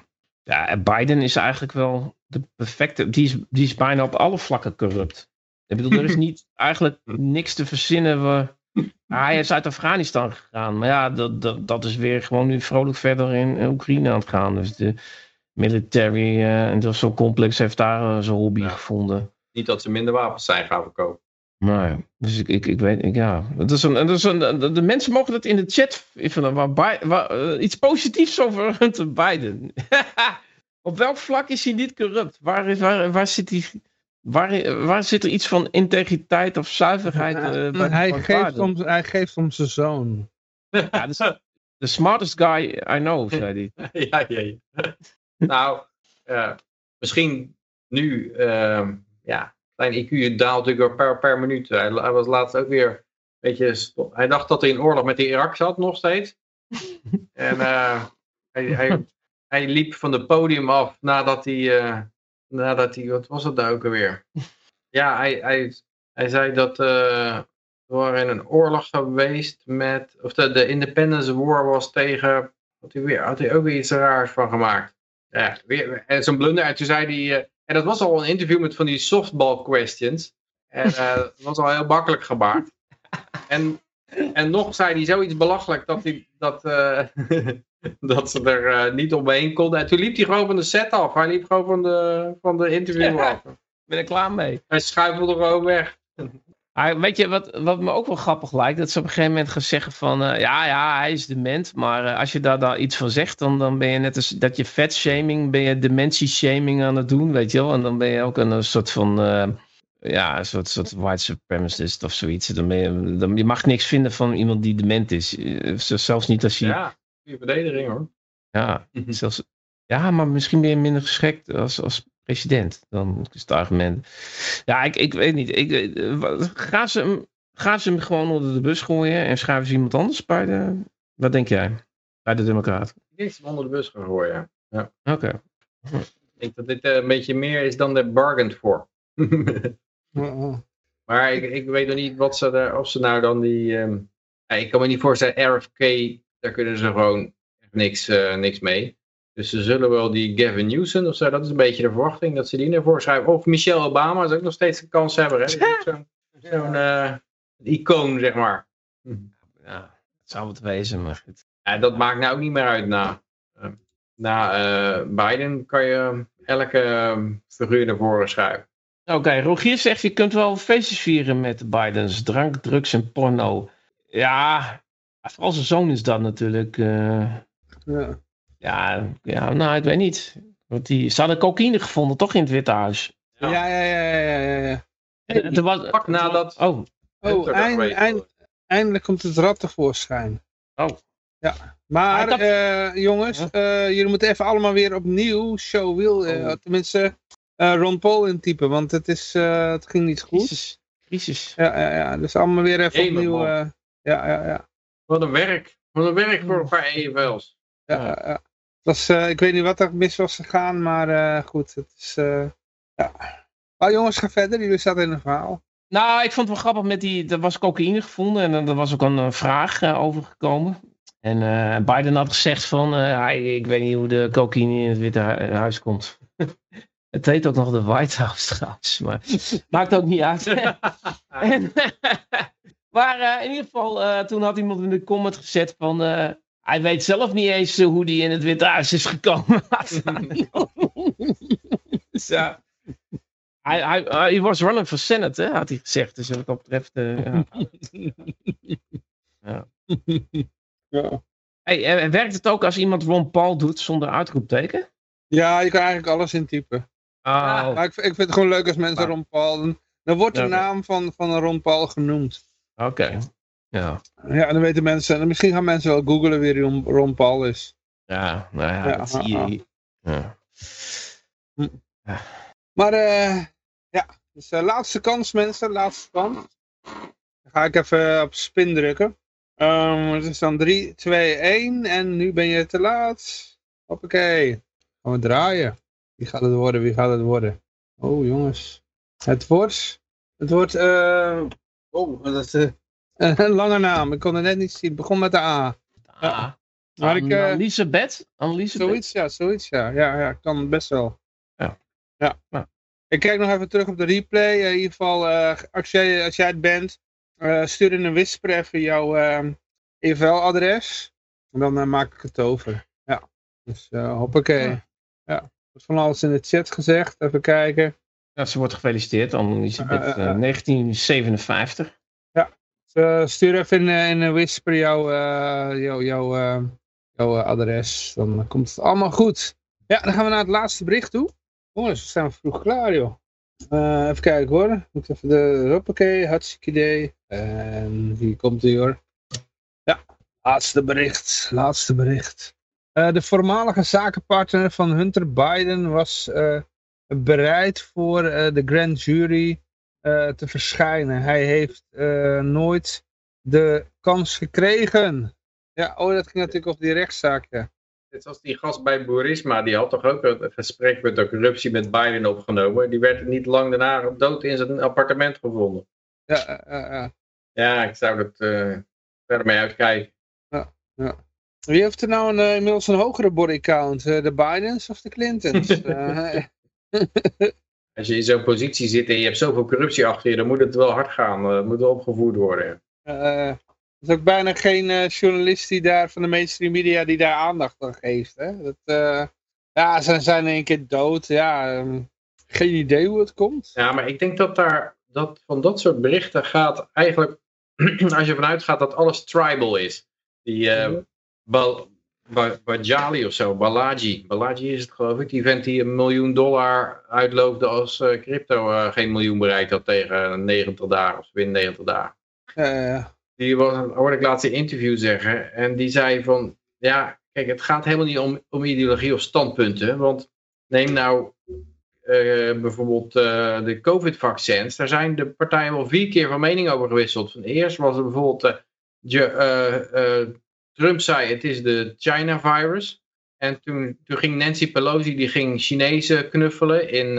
ja, Biden is eigenlijk wel de perfecte... Die is, die is bijna op alle vlakken corrupt. Ik bedoel, er is niet eigenlijk niks te verzinnen. Waar, hij is uit Afghanistan gegaan. Maar ja, dat, dat, dat is weer gewoon nu vrolijk verder in Oekraïne aan het gaan. Dus de military uh, industrial complex heeft daar uh, zijn hobby gevonden. Niet dat ze minder wapens zijn gaan verkopen. Nee, dus ik, ik, ik weet, ik, ja. Dat is een, dat is een, de mensen mogen het in de chat even waar, waar, uh, iets positiefs over Hunter Biden. Op welk vlak is hij niet corrupt? Waar, is, waar, waar zit hij... Waar, waar zit er iets van integriteit of zuiverheid uh, bij hij, geeft om, hij geeft om zijn zoon. Ja, dus, the smartest guy I know, zei hij. ja, ja, ja. Nou, uh, misschien nu, uh, ja, zijn IQ daalt natuurlijk per, per minuut. Hij, hij, was laatst ook weer, weet je, hij dacht dat hij in oorlog met de Irak zat nog steeds. en uh, hij, hij, hij, liep van het podium af nadat hij, eh, nadat hij, wat was het nou ook alweer? Ja, hij, hij, hij zei dat we waren in een oorlog geweest met, of de, de Independence War was tegen had hij, weer, had hij ook weer iets raars van gemaakt. Ja, zo'n blunder. En toen zei hij, en dat was al een interview met van die softball questions. En dat was al heel makkelijk gemaakt. En, en nog zei hij zoiets belachelijk dat, hij, dat, dat ze er niet omheen konden. En toen liep hij gewoon van de set af. Hij liep gewoon van de, van de interview af. Ik ben er klaar mee. Hij schuifelde gewoon weg. Weet je, wat, wat me ook wel grappig lijkt, dat ze op een gegeven moment gaan zeggen van, uh, ja, ja, hij is dement, maar uh, als je daar dan iets van zegt, dan, dan ben je net als dat je vetshaming, ben je dementie-shaming aan het doen, weet je wel, en dan ben je ook een, een soort van, uh, ja, een soort, soort white supremacist of zoiets. Dan ben je, dan, je mag niks vinden van iemand die dement is, zelfs niet als je... Ja, goede verdediging hoor. Ja, zelfs, ja, maar misschien ben je minder geschikt als, als president. Dan is het argument. Ja, ik, ik weet niet. Ik, eh, gaan, ze hem, gaan ze hem gewoon onder de bus gooien en schuiven ze iemand anders bij de. Wat denk jij? Bij de Democraten? Ik denk ze hem onder de bus gaan gooien. Ja. Oké. Ik denk dat dit uh, een beetje meer is dan de bargain voor. maar ik, ik weet nog niet wat ze er, of ze nou dan die. Um, ja, ik kan me niet voorstellen, RFK, daar kunnen ze gewoon niks, uh, niks mee. Dus ze zullen wel die Gavin Newsom of zo, dat is een beetje de verwachting dat ze die ervoor schrijven. Of Michelle Obama is ook nog steeds een kans hebben. Zo'n zo uh, icoon, zeg maar. Ja, het zou het wezen, maar goed. Ja, dat maakt nou ook niet meer uit. Na, uh, na uh, Biden kan je elke uh, figuur ervoor schrijven. Oké, okay, Rogier zegt je kunt wel feestjes vieren met Bidens. Drank, drugs en porno. Ja, vooral zijn zoon is dat natuurlijk. Ja. Ja, ja, nou, ik weet niet. Want die, ze hadden cocaïne gevonden, toch in het Witte Huis? Ja, ja, ja, ja, ja. ja, ja. En, er was, pak nadat... Oh, oh eind, eind, eindelijk komt het rad tevoorschijn. Oh. Ja, maar dacht... uh, jongens, uh, jullie moeten even allemaal weer opnieuw show uh, oh. tenminste Ron Paul intypen, want het, is, het ging niet goed. Crisis. Crisis. Ja, ja, ja, dus allemaal weer even opnieuw. ja, ja, ja. Wat een werk. Wat een werk voor een paar EFL's. Ja, ja. ja. Was, uh, ik weet niet wat er mis was gegaan, maar uh, goed, het is, uh, ja. Maar jongens, ga verder, jullie zaten in een verhaal. Nou, ik vond het wel grappig met die, er was cocaïne gevonden en er was ook een vraag over gekomen. En Biden had gezegd van, ik weet niet hoe de cocaïne in het Witte Huis komt. het heet ook nog de White House trouwens, maar maakt ook niet uit. en, maar in ieder geval, toen had iemand in de comment gezet van hij weet zelf niet eens hoe hij in het Witte Huis is gekomen. ja. Hij, hij, hij was running for Senate, hè, had hij gezegd. Dus wat dat betreft... Uh, ja. ja. ja. Hey, werkt het ook als iemand Ron Paul doet zonder uitroepteken? Ja, je kan eigenlijk alles intypen. Oh. Maar ik, ik, vind het gewoon leuk als mensen Ron Paul. Dan wordt de naam van, van Ron Paul genoemd. Oké. Ja. Ja, en dan weten mensen, misschien gaan mensen wel googlen wie Ron, Ron Paul is. Ja, nou ja, ja dat zie je. Ja. Hm. Maar uh, ja, dus uh, laatste kans mensen, laatste kans. Dan ga ik even op spin drukken. Um, het is dan 3, 2, 1 en nu ben je te laat. Hoppakee. Gaan we draaien. Wie gaat het worden, wie gaat het worden? Oh jongens. Het wordt, het wordt, uh, oh, dat is een lange naam, ik kon het net niet zien. Het begon met de A. Ja. Maar ik, uh, Elisabeth? Zoiets, ja, zoiets, ja. Ja, ja, kan best wel. Ja. ja. ja. Ik kijk nog even terug op de replay. in ieder geval, uh, als, jij, als jij het bent, uh, stuur in een whisper even jouw EFL-adres. En dan maak ik het over. Ja, dus hoppakee. Ja. ja. Er wordt van alles in de chat gezegd. Even kijken. Ja, ze wordt gefeliciteerd, Elisabeth, 1957. Uh, stuur even in, in een whisper jouw, uh, jouw, jouw adres. Dan komt het allemaal goed. Ja, dan gaan we naar het laatste bericht toe. Jongens, we staan vroeg klaar, joh. even kijken hoor. Moet even de... Hoppakee, hartstikke idee. En hier komt hij hoor. Ja, laatste bericht. Laatste bericht. de voormalige zakenpartner van Hunter Biden was bereid voor de grand jury te verschijnen. Hij heeft uh, nooit de kans gekregen. Ja, oh, dat ging natuurlijk op die rechtszaak, ja. Net zoals die gast bij Burisma, die had toch ook een gesprek met de corruptie met Biden opgenomen. Die werd niet lang daarna dood in zijn appartement gevonden. Ja, ja, ja. Ja, ik zou uh, verder mee uitkijken. Ja, ja. Wie heeft er nou een, inmiddels een hogere bodycount? de Bidens of de Clintons? Als je in zo'n positie zit en je hebt zoveel corruptie achter je, dan moet het wel hard gaan. Dat moet wel opgevoerd worden. er is ook bijna geen journalist die daar van de mainstream media die daar aandacht aan geeft. Hè? Dat, ja, ze zijn in één keer dood. Ja, ehm, geen idee hoe het komt. Ja, maar ik denk dat daar dat van dat soort berichten gaat eigenlijk, als je vanuit gaat dat alles tribal is. Die uh, Bajali of zo, Balaji, Balaji is het geloof ik, die vent die een miljoen dollar uitloofde als uh, crypto uh, geen miljoen bereikt had tegen 90 dagen of binnen 90 dagen. Die was, hoorde ik laatst een interview zeggen en die zei van, ja, kijk, het gaat helemaal niet om, om ideologie of standpunten, want neem nou uh, bijvoorbeeld uh, de COVID-vaccins, daar zijn de partijen wel vier keer van mening over gewisseld. Van eerst was er bijvoorbeeld, uh, Trump zei het is de China-virus. En toen, toen ging Nancy Pelosi, die ging Chinezen knuffelen in,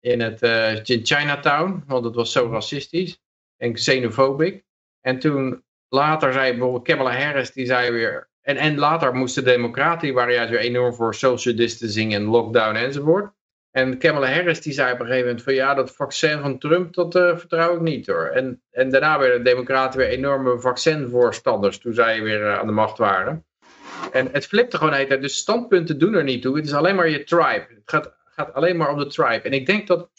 in, het, in Chinatown, want het was zo racistisch en xenofobic. En toen later zei bijvoorbeeld Kamala Harris, die zei weer, en, en later moesten de democraten, die waren juist weer enorm voor social distancing en lockdown enzovoort. En Kamala Harris die zei op een gegeven moment van ja, dat vaccin van Trump, dat uh, vertrouw ik niet hoor. En, en daarna werden de democraten weer enorme vaccinvoorstanders toen zij weer uh, aan de macht waren. En het flipte gewoon heet. Dus standpunten doen er niet toe. Het is alleen maar je tribe. Het gaat, gaat alleen maar om de tribe. En ik denk dat,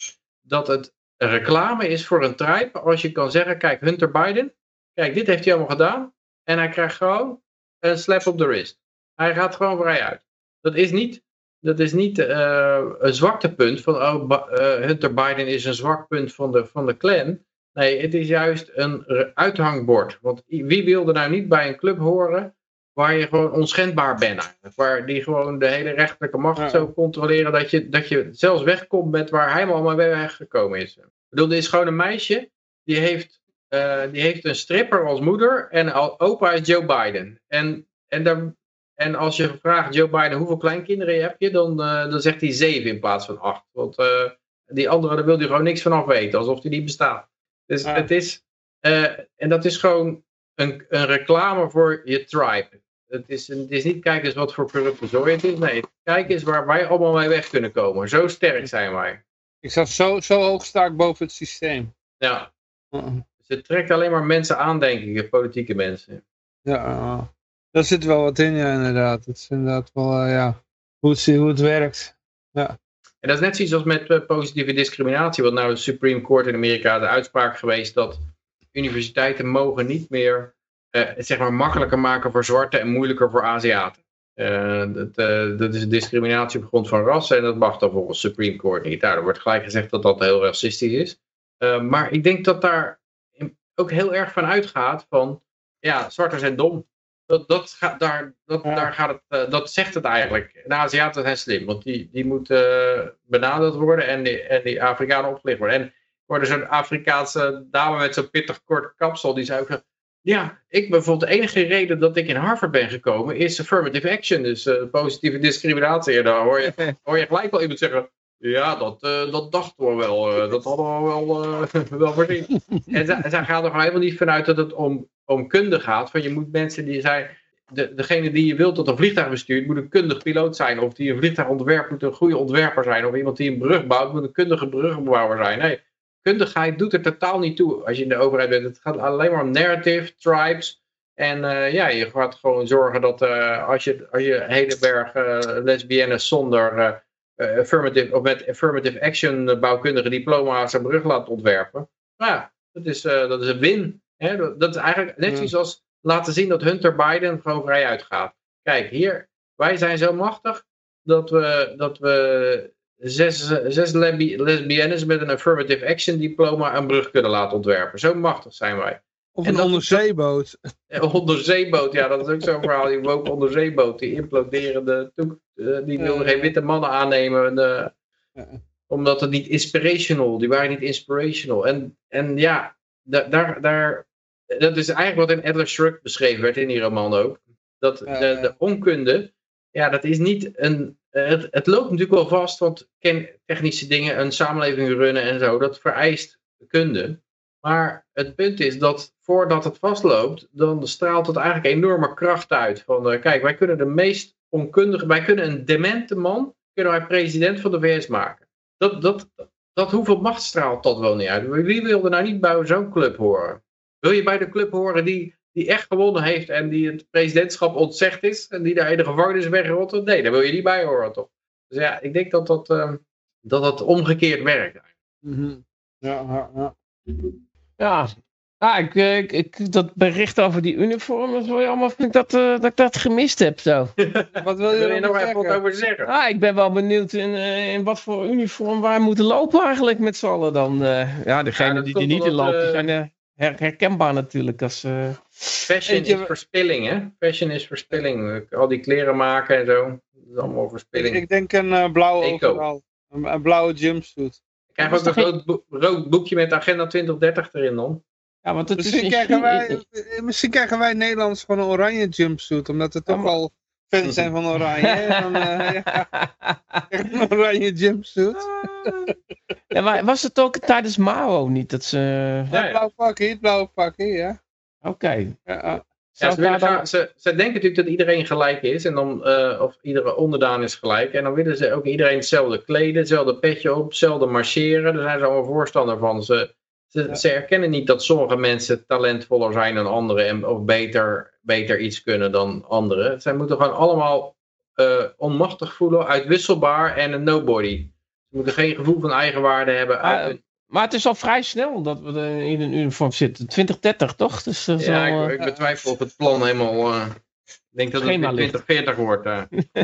dat het reclame is voor een tribe. Als je kan zeggen, kijk Hunter Biden. Kijk, dit heeft hij allemaal gedaan. En hij krijgt gewoon een slap op de wrist. Hij gaat gewoon vrij uit. Dat is niet dat is niet uh, een zwaktepunt van oh, uh, Hunter Biden is een zwak punt van de, van de clan. Nee, het is juist een uithangbord. Want wie wilde nou niet bij een club horen waar je gewoon onschendbaar bent Waar die gewoon de hele rechterlijke macht zo controleren dat je, dat je zelfs wegkomt met waar hij allemaal mee weggekomen is. Ik bedoel, dit is gewoon een meisje die heeft, uh, die heeft een stripper als moeder en opa is Joe Biden. En, en daar, en als je vraagt Joe Biden hoeveel kleinkinderen heb je, dan, uh, dan zegt hij zeven in plaats van acht. Want uh, die andere, daar wil hij gewoon niks van af weten, alsof die niet bestaat. Dus ah. het is, uh, en dat is gewoon een, een reclame voor je tribe. Het is, een, het is niet kijk eens wat voor corrupte zooi het is. Nee, kijk eens waar wij allemaal mee weg kunnen komen. Zo sterk zijn wij. Ik zag zo, zo hoog sta boven het systeem. Ja. Dus het trekt alleen maar mensen aan, denk ik, politieke mensen. Ja, daar zit wel wat in, ja, inderdaad. Het is inderdaad wel, uh, ja, hoe het, werkt. Ja. En dat is net zoiets als met uh, positieve discriminatie. Want nou de Supreme Court in Amerika de uitspraak geweest dat universiteiten mogen niet meer uh, zeg maar makkelijker maken voor zwarte en moeilijker voor Aziaten. dat, dat is discriminatie op grond van ras en dat mag dan volgens Supreme Court niet. Daar wordt gelijk gezegd dat dat heel racistisch is. maar ik denk dat daar ook heel erg van uitgaat van, ja, zwarte zijn dom dat, dat, gaat, daar, dat, daar gaat het, uh, dat zegt het eigenlijk. De Aziaten zijn slim, want die, die moeten uh, benaderd worden en die, en die Afrikanen opgelicht worden. En wordt zo'n Afrikaanse dame met zo'n pittig kort kapsel, die zei ook, ja, ik bijvoorbeeld de enige reden dat ik in Harvard ben gekomen is affirmative action, dus uh, positieve discriminatie. En dan hoor je, hoor je gelijk wel iemand zeggen, ja, dat, uh, dat dachten we wel. Uh, dat hadden we wel, wel voorzien. en zij gaat er helemaal niet vanuit dat het om, om kunde gaat. Van je moet mensen die zijn. De, degene die je wilt dat een vliegtuig bestuurt, moet een kundig piloot zijn. Of die een vliegtuig ontwerpt, moet een goede ontwerper zijn. Of iemand die een brug bouwt, moet een kundige bruggenbouwer zijn. Nee, kundigheid doet er totaal niet toe als je in de overheid bent. Het gaat alleen maar om narrative, tribes. En ja, je gaat gewoon zorgen dat als, je, als je hele berg lesbiennes zonder affirmative, of met affirmative action eh, bouwkundige diploma's een brug laat ontwerpen. Nou ja, dat is, dat is een win. Hè? Dat, is eigenlijk net zoals als laten zien dat Hunter Biden gewoon vrij uitgaat. Kijk, hier, wij zijn zo machtig dat we, dat we zes, zes lesbiennes met een affirmative action diploma een brug kunnen laten ontwerpen. Zo machtig zijn wij. Of een onderzeeboot. Een onderzeeboot, ja, dat is ook zo'n verhaal. Die woke onderzeeboot, die imploderende toek, uh, die wilde geen witte mannen aannemen. Uh, Omdat het niet inspirational, die waren niet inspirational. En, en ja, daar, daar, dat is eigenlijk wat in Atlas Shrugged beschreven werd in die roman ook. Dat de, de onkunde, ja, dat is niet een... Het, het loopt natuurlijk wel vast, want technische dingen, een samenleving runnen en zo, dat vereist kunde. Maar het punt is dat voordat het vastloopt, dan straalt het eigenlijk enorme kracht uit. Van uh, kijk, wij kunnen de meest onkundige, wij kunnen een demente man, kunnen wij president van de VS maken. Dat, dat, dat hoeveel macht straalt dat wel niet uit? Wie wil er nou niet bij zo'n club horen? Wil je bij de club horen die, die echt gewonnen heeft en die het presidentschap ontzegd is en die daar in de gevangenis wegrotten? Nee, daar wil je niet bij horen toch? Dus ja, ik denk dat dat, uh, dat, dat omgekeerd werkt. Mm -hmm. Ja, ja, ja. Ja, ah, ik, ik, ik, dat bericht over die uniformen, zo jammer vind ik dat, uh, dat ik dat gemist heb zo. wat wil je, wil je nog even wat over zeggen? Ah, ik ben wel benieuwd in, uh, in wat voor uniform wij moeten lopen eigenlijk met z'n allen dan. Uh, ja, degenen ja, die er niet in lopen, die zijn herkenbaar natuurlijk als... Fashion is verspilling, hè? Fashion is verspilling. Al die kleren maken en zo, dat is allemaal verspilling. Ik, ik denk een blauwe overal. Een, een blauwe jumpsuit. Ik krijg ook een rood, bo rood, boekje met agenda 2030 erin dan. Ja, want het misschien, is krijgen wij, misschien krijgen wij Nederlands gewoon een oranje jumpsuit, omdat we toch al fans zijn van oranje. dan, uh, ja, een oranje jumpsuit. ja, maar was het ook tijdens Mao niet dat ze... Ja, ja. blauw pakje, het blauwe pakje, ja. Oké. Okay. Ja, ja, ze, dan... ze, ze, denken natuurlijk dat iedereen gelijk is, en dan, uh, of iedere onderdaan is gelijk. En dan willen ze ook iedereen hetzelfde kleden, hetzelfde petje op, hetzelfde marcheren. Daar zijn ze allemaal voorstander van. Ze, ze, ja. ze erkennen niet dat sommige mensen talentvoller zijn dan anderen, en, of beter, beter iets kunnen dan anderen. Zij moeten gewoon allemaal uh, onmachtig voelen, uitwisselbaar en een nobody. Ze moeten geen gevoel van eigenwaarde hebben. Uit uh, maar het is al vrij snel dat we in een uniform zitten. 2030 toch? Dus dat ja, al, ik, ik, betwijfel of het plan helemaal... Uh, ik denk dat het 2040 wordt. Uh.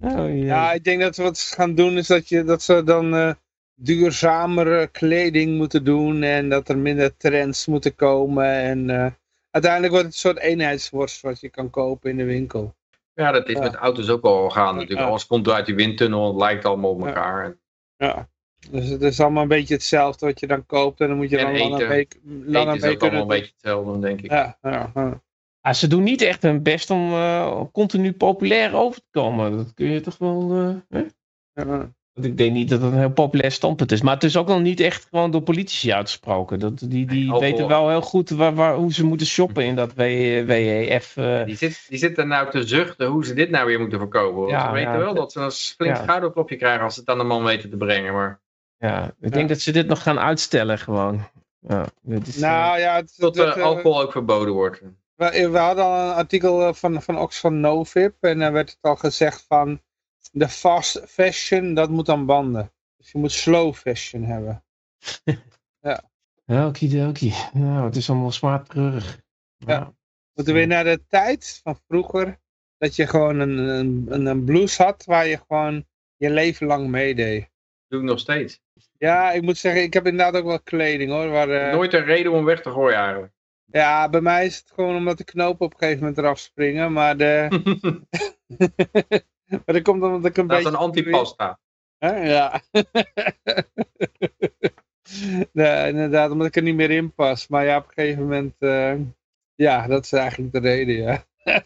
oh, ja. ja, ik denk dat wat ze gaan doen is dat, je, dat ze dan uh, duurzamere kleding moeten doen. En dat er minder trends moeten komen. En uiteindelijk wordt het een soort eenheidsworst wat je kan kopen in de winkel. Ja, dat is ja. met auto's ook al gaan natuurlijk. Alles komt uit die windtunnel, het lijkt allemaal op elkaar. Ja. Dus het is allemaal een beetje hetzelfde wat je dan koopt. En dan moet je dan lang een week, lang eten is ook allemaal een beetje hetzelfde, denk ik. Ja, ja, ja. Ah, ze doen niet echt hun best om uh, continu populair over te komen. Dat kun je toch wel... Uh, ja. Ik denk niet dat het een heel populair standpunt is. Maar het is ook nog niet echt gewoon door politici uitgesproken. Dat, die die nee, weten wel heel goed waar, waar, hoe ze moeten shoppen in dat WEF. Uh... Die, zit, die zitten nou te zuchten hoe ze dit nou weer moeten verkopen. Ja, ze weten wel dat ze een flink ja. schouderklopje krijgen als ze het aan de man weten te brengen. Maar... Ja, ik denk dat ze dit nog gaan uitstellen gewoon. Ja, dit is, nou ja, het, tot uh, alcohol ook verboden wordt. We, we, hadden al een artikel van, van Oxfam Novib en daar werd het al gezegd van de fast fashion, dat moet dan banden. Dus je moet slow fashion hebben. ja. Okidoki. Nou, het is allemaal zwaar treurig. Ja. ja. Moeten we weer naar de tijd van vroeger, dat je gewoon een, een, een blouse had waar je gewoon je leven lang meedeed. Doe ik nog steeds. Ja, ik moet zeggen, ik heb inderdaad ook wel kleding hoor. Waar, uh... Nooit een reden om weg te gooien eigenlijk. Ja, bij mij is het gewoon omdat de knopen op een gegeven moment eraf springen. Maar de... maar dat komt omdat ik een dat beetje... Dat is een antipasta. Ja. nee, inderdaad, omdat ik er niet meer in pas. Maar ja, op een gegeven moment... Uh... Ja, dat is eigenlijk de reden, ja.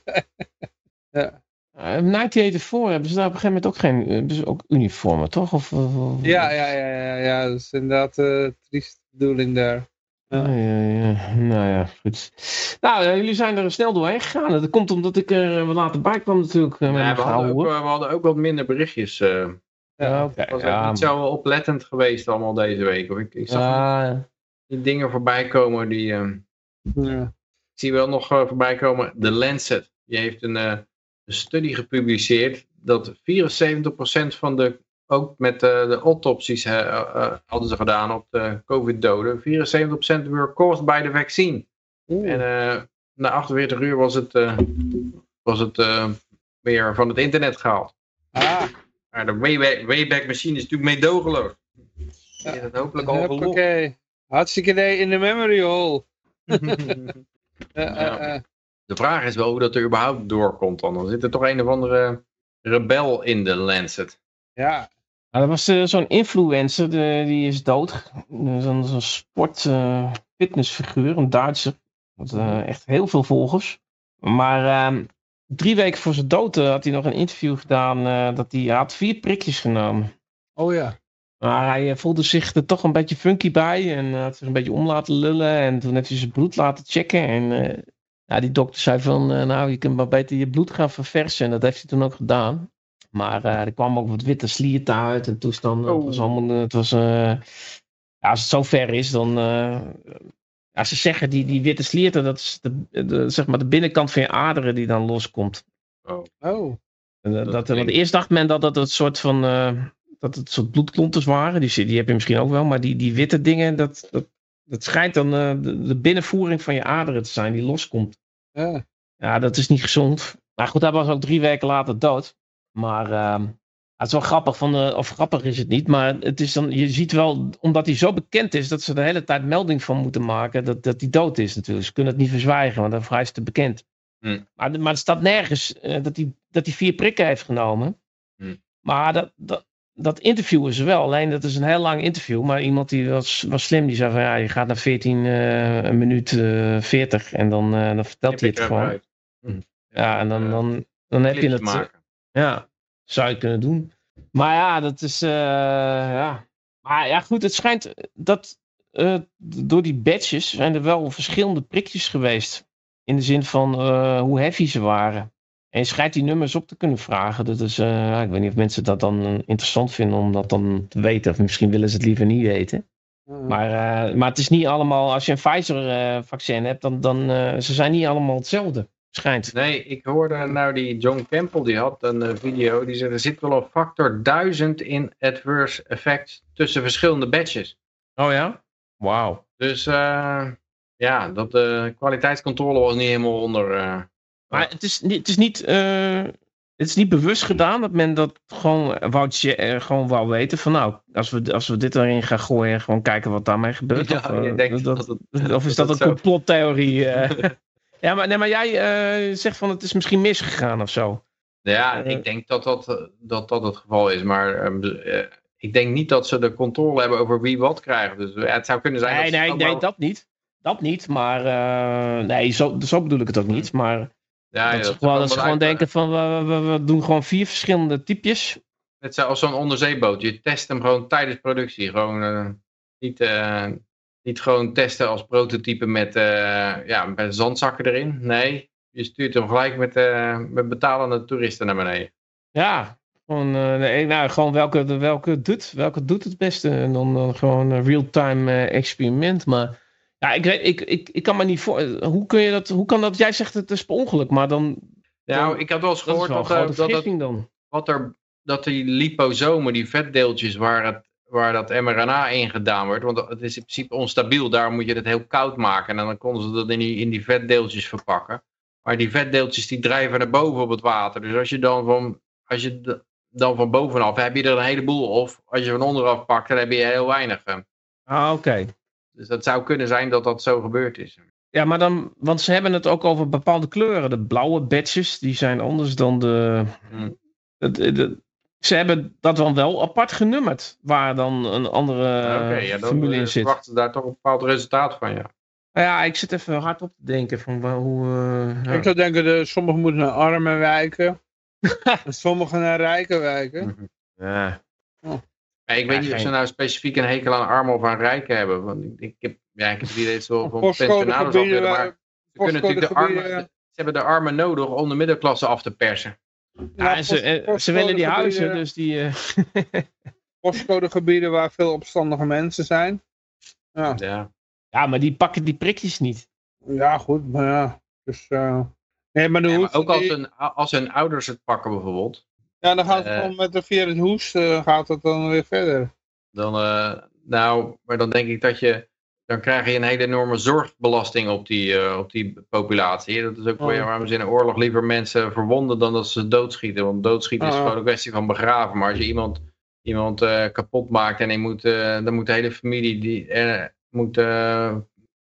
ja. Uh, 1984 hebben ze daar op een gegeven moment ook geen hebben ze ook uniformen, toch? Of, of, ja, ja, ja, ja, ja, dat is inderdaad uh, trieste bedoeling daar. Ja. ja, ja, Nou ja, goed. Nou, uh, jullie zijn er snel doorheen gegaan. Dat komt omdat ik er wat later bij kwam natuurlijk. Ja, we, hadden ook, we, hadden ook, wat minder berichtjes. Uh, ja, okay, was ja, niet zo oplettend geweest allemaal deze week. Ik, ik zag die dingen voorbij komen die... ja. Ik zie wel nog voorbij komen. De Lancet. Die heeft een een studie gepubliceerd dat 74% van de, ook met de, de autopsies uh, uh, hadden ze gedaan op de COVID-doden, 74% were caused by the vaccine. Oeh. En na 48 uur was het, was het weer van het internet gehaald. Ah. Maar de Wayback, Wayback Machine is natuurlijk meedogenloos. Ja. Is het hopelijk al Oké, hartstikke idee in de memory hole. ja. De vraag is wel hoe dat er überhaupt doorkomt dan. Dan zit er toch een of andere rebel in de Lancet. Ja. Nou, er was uh, zo'n influencer, de, die is dood. Zo'n zo sport uh, fitnessfiguur, een Duitser. Had uh, echt heel veel volgers. Maar ehm, drie weken voor zijn dood had hij nog een interview gedaan. dat hij, hij had vier prikjes genomen. Oh ja. Maar hij voelde zich er toch een beetje funky bij en had zich een beetje om laten lullen. En toen heeft hij zijn bloed laten checken. En ja, die dokter zei van, nou, je kunt maar beter je bloed gaan verversen. En dat heeft hij toen ook gedaan. Maar er kwam ook wat witte slierten uit en toestanden. Oh. Het was allemaal, het was, ja, als het zo ver is, dan, ja, ze zeggen die, die witte slierten, dat is de, de, zeg maar de binnenkant van je aderen die dan loskomt. Oh. oh. dat, dat, want eerst dacht men dat dat het soort van, uh, dat het soort bloedklonters waren. Die, die heb je misschien ook wel, maar die, die witte dingen, dat, dat, dat schijnt dan uh, de, de, binnenvoering van je aderen te zijn die loskomt. Ja. ja, dat is niet gezond. Maar goed, hij was ook drie weken later dood. Maar uh, het is wel grappig, van, of grappig is het niet, maar het is dan, je ziet wel, omdat hij zo bekend is, dat ze de hele tijd melding van moeten maken dat, dat hij dood is natuurlijk. Ze kunnen het niet verzwijgen, want dan is te bekend. Hmm. Maar, maar er staat nergens uh, dat, hij, dat hij vier prikken heeft genomen. Hmm. Maar dat, dat, dat interviewen ze wel, alleen dat is een heel lang interview. Maar iemand die was, was slim, die zei van ja, je gaat naar 14 uh, een minuut 40 en dan, dan vertelt hij het gewoon. Hmm. Ja, en dan, dan, dan heb je het. Ja, zou je kunnen doen. Maar ja, dat is. Uh, ja. Maar ja, goed, het schijnt dat uh, door die badges zijn er wel verschillende prikjes geweest. In de zin van uh, hoe heavy ze waren. En je schijnt die nummers op te kunnen vragen. Dat is, ik weet niet of mensen dat dan interessant vinden om dat dan te weten. Of misschien willen ze het liever niet weten. Mm. Maar, maar het is niet allemaal, als je een Pfizer-vaccin hebt, dan, dan ze zijn niet allemaal hetzelfde. Schijnt. Nee, ik hoorde nou die John Campbell, die had een uh, video, die zei er zit wel een factor 1000 in adverse effects tussen verschillende batches. Oh ja? Wauw. Dus uh, ja, dat de kwaliteitscontrole was niet helemaal onder... Uh, maar het is, het is niet... het is niet bewust gedaan dat men dat gewoon wou, gewoon wou weten van nou, als we, als we dit erin gaan gooien en gewoon kijken wat daarmee gebeurt. Ja, of, je denkt dat, dat, dat, of is dat, een complottheorie? Ja, maar, nee, maar jij uh, zegt van het is misschien misgegaan of zo. Ja, uh, ik denk dat dat, dat dat het geval is. Maar uh, ik denk niet dat ze de controle hebben over wie wat krijgt. Dus het zou kunnen zijn nee, dat Nee, nee, nee, dat niet. Dat niet, maar nee, zo, zo bedoel ik het ook niet. Maar ja, dat, ja, dat, gewoon, dat ze gewoon denken van we, we, we, doen gewoon vier verschillende types. Net zoals zo'n onderzeeboot. Je test hem gewoon tijdens productie. Gewoon niet niet gewoon testen als prototype met, uh, ja, met zandzakken erin. Nee, je stuurt hem gelijk met, uh, met betalende toeristen naar beneden. Ja, gewoon, uh, nee, nou, gewoon welke, welke, doet, welke doet het beste. En dan, dan gewoon een real-time experiment. Maar ja, ik, weet, ik, ik, ik kan me niet voor. Hoe kun je dat? Hoe kan dat? Jij zegt het is per ongeluk, maar dan. Nou, dan, ik had wel eens gehoord dat, dat, dat, dat, dan. Wat er, dat die liposomen, die vetdeeltjes waar het waar dat mRNA in gedaan wordt. Want het is in principe onstabiel, daarom moet je het heel koud maken. En dan konden ze dat in die, in die vetdeeltjes verpakken. Maar die vetdeeltjes die drijven naar boven op het water. Dus als je dan van, als je dan van bovenaf heb je er een heleboel. Of als je van onderaf pakt, dan heb je heel weinig. Ah, oké. Dus dat zou kunnen zijn dat dat zo gebeurd is. Ja, maar dan, want ze hebben het ook over bepaalde kleuren. De blauwe badges, die zijn anders dan de, hmm. de, de, de ze hebben dat dan wel apart genummerd, waar dan een andere okay, ja, dan formule in zit. verwachten daar toch een bepaald resultaat van, ja. Nou ja, ik zit even hard op te denken van hoe... Uh, ja. Ik zou denken, de, sommigen moeten naar armen wijken. en sommigen naar rijken wijken. Ja. Oh. ja ik weet niet of ze nou specifiek een hekel aan armen of aan rijken hebben. Want ik, ik heb, ja, ik heb het idee zo van pensionados af willen, maar ze kunnen natuurlijk de armen... Ze hebben de armen nodig om de middenklasse af te persen. Ja, en ze, ze willen die huizen, dus die... Uh... postcodegebieden waar veel opstandige mensen zijn. Ja. ja. Ja, maar die pakken die prikjes niet. Ja, goed, maar ja. Dus, uh... nee, maar, ja, maar ook als, hun, als hun ouders het pakken bijvoorbeeld. Ja, dan gaat het uh, met de via het hoest uh, gaat het dan weer verder. Dan, nou, maar dan denk ik dat je dan krijg je een hele enorme zorgbelasting op die, uh, op die populatie. Dat is ook oh. waarom ze in een oorlog liever mensen verwonden dan dat ze doodschieten. Want doodschieten is Oh. gewoon een kwestie van begraven. Maar als je iemand, iemand uh, kapot maakt en je moet, uh, dan moet de hele familie, die, moet,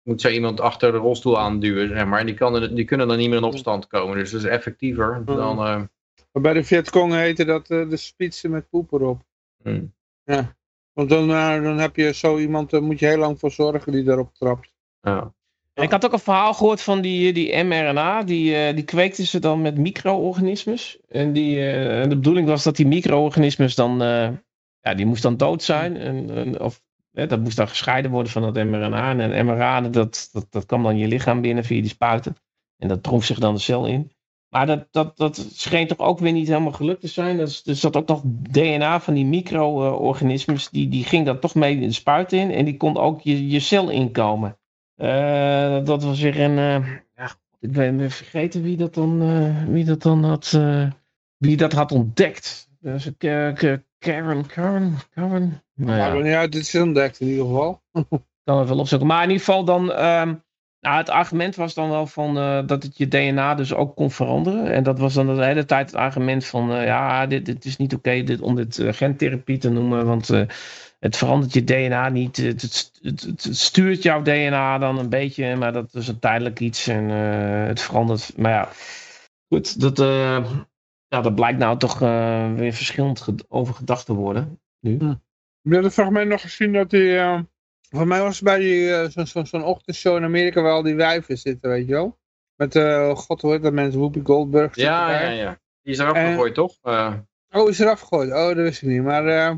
moet zo iemand achter de rolstoel aanduwen. Zeg maar. En die, kan, die kunnen dan niet meer in opstand komen. Dus dat is effectiever dan... Maar bij de Vietcong heette dat de spitsen met poep erop. Hmm. Ja. Want dan, uh, dan heb je zo iemand, daar moet je heel lang voor zorgen die daarop trapt. Ja. En ik had ook een verhaal gehoord van die, die mRNA, die, uh, die kweekten ze dan met micro-organismes. En die, uh, de bedoeling was dat die micro-organismes dan ja, die moest dan dood zijn. En, en, of dat moest dan gescheiden worden van het mRNA. En het mRNA, dat, dat, dat kwam dan je lichaam binnen via die spuiten. En dat trof zich dan de cel in. Maar dat, dat, dat scheen toch ook weer niet helemaal gelukt te zijn. Dus er zat ook nog DNA van die micro-organismes. Die, die ging dan toch mee de spuit in. En die kon ook je, je cel inkomen. Uh, dat was weer een. Uh, ja, ik ben vergeten wie dat dan, uh, wie dat dan had. wie dat had ontdekt. Dus, Karen, Karen, Karen. Nou ja. Ja, dit is ontdekt in ieder geval. kan even opzoeken. Maar in ieder geval dan. Um, nou, het argument was dan wel van uh, dat het je DNA dus ook kon veranderen. En dat was dan de hele tijd het argument van uh, ja, dit, dit is niet oké om dit uh, gentherapie te noemen. Want het verandert je DNA niet. Het, het, stuurt jouw DNA dan een beetje, maar dat is een tijdelijk iets. En het verandert. Maar ja, goed, dat, ja, dat blijkt nou toch weer verschillend over gedacht te worden. Nu. Hm. Ik heb het fragment nog gezien dat hij voor mij was het bij die, uh, zo'n zo, zo ochtendshow in Amerika waar al die wijven zitten, weet je wel. Met, uh, god hoe heet dat mensen, Whoopi Goldberg. Ja, ja, ja. Die is eraf gegooid, toch? Uh... Oh, is eraf gegooid? Oh, dat wist ik niet. Maar uh,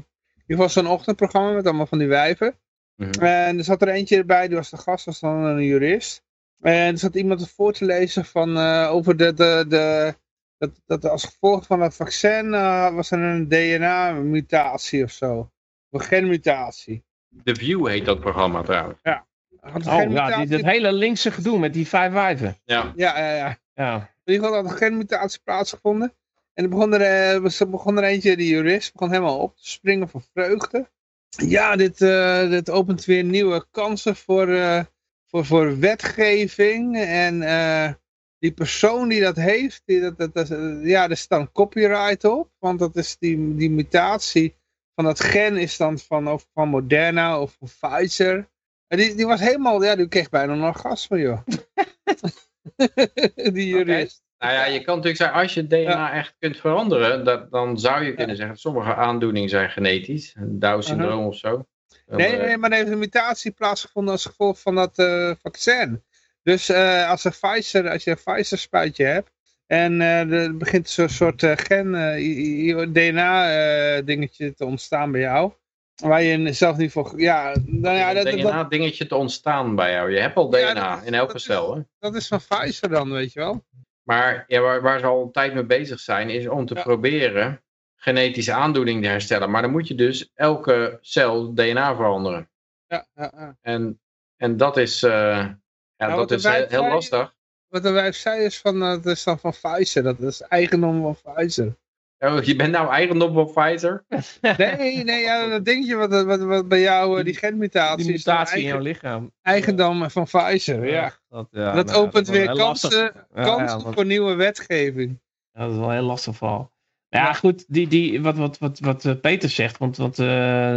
ieder geval zo'n ochtendprogramma met allemaal van die wijven. Mm -hmm. En er zat er eentje erbij, die was de gast, was dan een jurist. En er zat iemand voor te lezen van, over de, de, de, dat, dat als gevolg van het vaccin was er een DNA-mutatie of zo. Een genmutatie. The View heet dat programma trouwens. Ja. Oh ja, die, dat hele linkse gedoe met die vijf wijven. Ja. Ja, ja, ja. ja. In ieder geval had er geen mutatie plaatsgevonden. En er begon er, uh, begon er eentje, die jurist, begon helemaal op te springen van vreugde. Ja, dit, uh, dit opent weer nieuwe kansen voor, uh, voor, voor wetgeving. En die persoon die dat heeft, die, dat, dat, dat, ja, er staat copyright op. Want dat is die, die mutatie van dat gen is dan van, of van Moderna of van Pfizer. En die, die was helemaal, ja, die kreeg bijna een orgasme, joh. die jurist. Nou ja, je kan natuurlijk zeggen, als je DNA echt kunt veranderen, dat, dan zou je kunnen zeggen, sommige aandoeningen zijn genetisch. Down-syndroom uh -huh. of zo. Nee, nee, maar er heeft een mutatie plaatsgevonden als gevolg van dat uh, vaccin. Dus uh, als, een Pfizer, als je een Pfizer spuitje hebt, en uh, er begint zo'n soort uh, gen, uh, DNA dingetje te ontstaan bij jou. Waar je zelf niet voor... Ja, nou ja, dat, DNA dingetje te ontstaan bij jou. Je hebt al DNA ja, in elke cel. Hè? Dat is van Pfizer dan, weet je wel. Maar ja, waar, waar, ze al een tijd mee bezig zijn, is om te ja. proberen genetische aandoening te herstellen. Maar dan moet je dus elke cel DNA veranderen. Ja, ja, ja. En, en dat is, ja, nou, dat is heel, heel lastig wat de wijf zei is van, uh, dat is dan van Pfizer. Dat is eigendom van Pfizer. Oh, je bent nou eigendom van Pfizer? nee, nee, ja, dat dingetje wat, wat, wat bij jou, uh, die genmutatie. Die mutatie in jouw lichaam. Eigendom van Pfizer, ja. Dat, ja, dat nou, opent dat weer kansen, kansen ja, voor nieuwe wetgeving. dat is wel een heel lastig verhaal. Ja, goed, die, die, wat, wat, wat, wat eh, Peter zegt, want, want uh,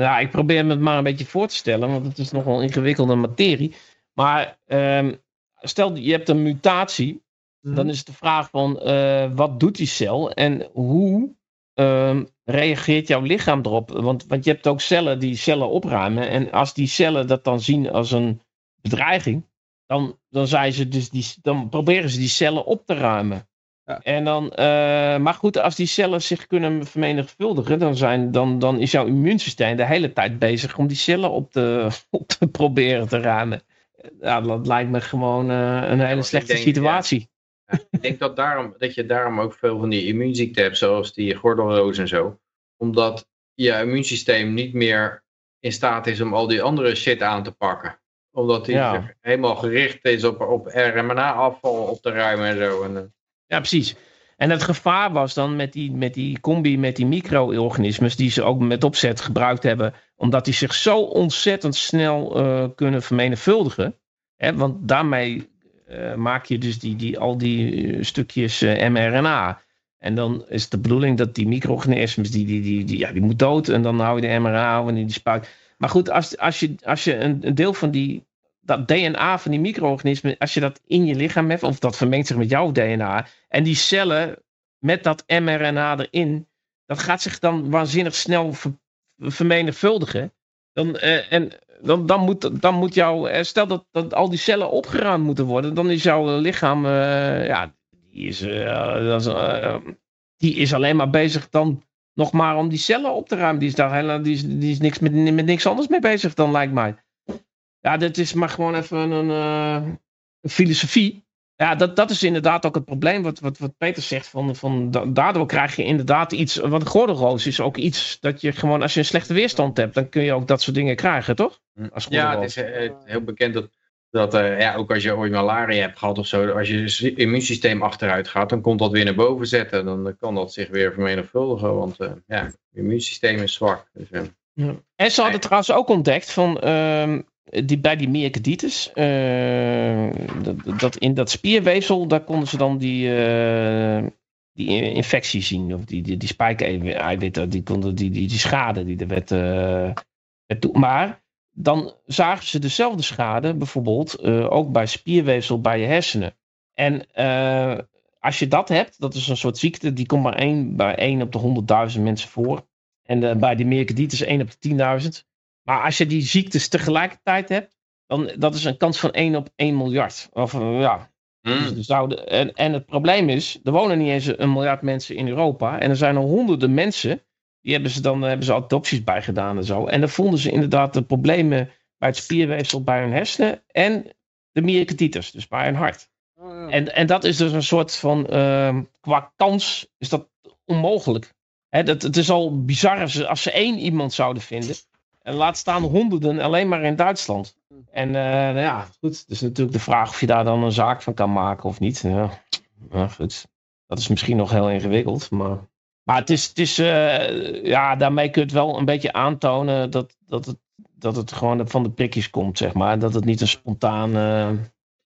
ja, ik probeer me het maar een beetje voor te stellen, want het is nogal ingewikkelde materie. Maar um, stel je hebt een mutatie, dan mhm. is het de vraag van uh, wat doet die cel en hoe uh, reageert jouw lichaam erop? Want, want je hebt ook cellen die cellen opruimen en als die cellen dat dan zien als een bedreiging, dan, dan, zijn ze dus die, dan proberen ze die cellen op te ruimen. Ja. En dan, uh, maar goed, als die cellen zich kunnen vermenigvuldigen, dan, zijn, dan, dan is jouw immuunsysteem de hele tijd bezig om die cellen op te, op te proberen te ruimen ja, dat lijkt me gewoon uh, een hele slechte denk, situatie. Ja. ik denk dat, daarom, dat je daarom ook veel van die immuunziekten hebt, zoals die gordelroos en zo. Omdat je immuunsysteem niet meer in staat is om al die andere shit aan te pakken. Omdat hij ja. helemaal gericht is op, op RMNA-afval op te ruimen en zo. En, uh... Ja, precies. En het gevaar was dan met die, met die combi met die micro-organismes, die ze ook met opzet gebruikt hebben, omdat die zich zo ontzettend snel uh, kunnen vermenigvuldigen. Hè, want daarmee uh, maak je dus die, die, al die eh, stukjes mRNA. En dan is de bedoeling dat die micro-organismes, die, die, die, die, ja, die moet dood. En dan hou je de mRNA wanneer die spuit. Maar goed, als, als je, als je een, een deel van die dat DNA van die micro-organismen, als je dat in je lichaam hebt, of dat vermengt zich met jouw DNA, en die cellen met dat mRNA erin, dat gaat zich dan waanzinnig snel ver, vermenigvuldigen. Dan, uh, en dan, dan, moet, dan moet jouw, eh, stel dat, dat al die cellen opgeruimd moeten worden, dan is jouw lichaam, uh, ja, die is, die is alleen maar bezig dan nog maar om die cellen op te ruimen. Die is daar die is, die is niks met, met niks anders mee bezig dan lijkt mij. Ja, dit is maar gewoon even een filosofie. Ja, dat, dat is inderdaad ook het probleem wat, wat, wat Peter zegt. Van, van, daardoor krijg je inderdaad iets. Want gordelroos is ook iets dat je gewoon, als je een slechte weerstand hebt, dan kun je ook dat soort dingen krijgen, toch? Als ja, het is uh, heel bekend dat, dat uh, ja, ook als je ooit malaria hebt gehad of zo, als je immuunsysteem achteruit gaat, dan komt dat weer naar boven zetten. Dan kan dat zich weer vermenigvuldigen, want uh, ja, het immuunsysteem is zwak. Dus, ja. En ze hadden trouwens ook ontdekt van. Ehm, die, bij die myocarditis, uh, dat, dat, in dat spierweefsel, daar konden ze dan die, uh, die infectie zien. Of die, die, die die, konden, die, die, die schade die er werd, uh, Maar dan zagen ze dezelfde schade, bijvoorbeeld ook bij spierweefsel bij je hersenen. En als je dat hebt, dat is een soort ziekte, die komt maar één, bij 1 op de 100.000 mensen voor. En bij die myocarditis 1 op de 10.000. Maar als je die ziektes tegelijkertijd hebt, dan dat is een kans van 1 op 1 miljard. Of, eh, ja. Mm. Dus zouden, en, en het probleem is, er wonen niet eens een miljard mensen in Europa. En er zijn er honderden mensen, die hebben ze dan hebben ze adopties bij gedaan en zo. En dan vonden ze inderdaad de problemen bij het spierweefsel bij hun hersenen en de myocarditis, dus bij hun hart. Oh, en, en dat is dus een soort van, uh, qua kans is dat onmogelijk. He, dat, het is al bizar als ze, als ze één iemand zouden vinden. En laat staan honderden alleen maar in Duitsland. En uh, nou ja, goed. Dus natuurlijk de vraag of je daar dan een zaak van kan maken of niet. Ja, ja goed. Dat is misschien nog heel ingewikkeld. Maar, maar het is, het is uh, ja, daarmee kun je het wel een beetje aantonen dat, dat, het, dat het gewoon van de prikjes komt, zeg maar. Dat het niet een spontane...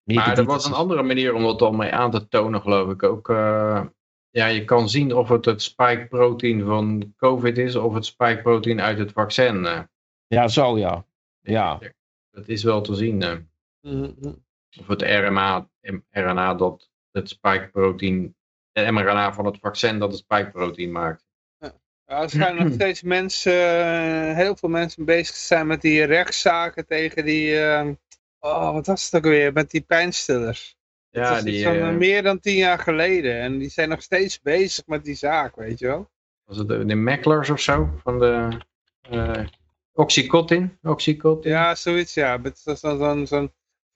Uh, maar er was een andere manier om dat dan mee aan te tonen, geloof ik ook. Uh, ja, je kan zien of het het spike-protein van COVID is of het spike-protein uit het vaccin. Ja, zo ja. ja. Dat is wel te zien. Uh. Of het RNA, RNA dat het spike-protein, het mRNA van het vaccin dat het spike-protein maakt. Ja, er zijn nog steeds mensen, uh, heel veel mensen bezig zijn met die rechtszaken tegen die, uh, oh wat was het ook weer, met die pijnstillers. Ja, dat is die, meer dan tien jaar geleden en die zijn nog steeds bezig met die zaak, weet je wel. Was het de, de Macklers of zo? Van de, Oxycontin? Oxycontin? Ja, zoiets, ja. Zo'n zo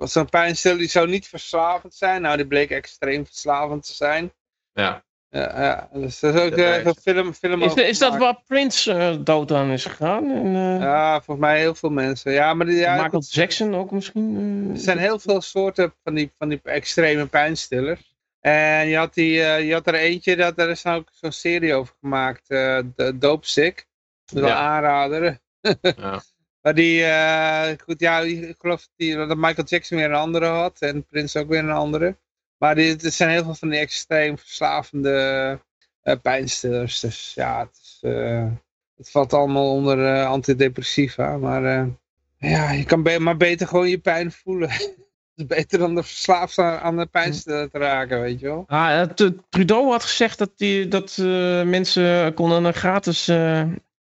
zo pijnstiller die zou niet verslavend zijn. Nou, die bleek extreem verslavend te zijn. Ja. Ja, ja. Dus dat is ook uh, een film, film Is, is dat waar Prince uh, dood aan is gegaan? En, uh, ja, volgens mij heel veel mensen. Ja, maar die, ja, Michael Jackson ook misschien? Er zijn heel veel soorten van die, van die extreme pijnstillers. En je had, die, je had er eentje, dat, daar is nou ook zo'n serie over gemaakt. de Dope Sick. Dat is wel aanrader ja. Maar die, uh, goed, ja, ik geloof dat, die, dat Michael Jackson weer een andere had en Prince ook weer een andere. Maar er zijn heel veel van die extreem verslavende uh, pijnstillers. Dus ja, het, is, uh, het valt allemaal onder antidepressiva. Maar ja, je kan be maar beter gewoon je pijn voelen. Het is beter dan de verslaafd aan de pijnstiller te raken, weet je wel. Ah, Trudeau had gezegd dat, die, dat mensen konden een gratis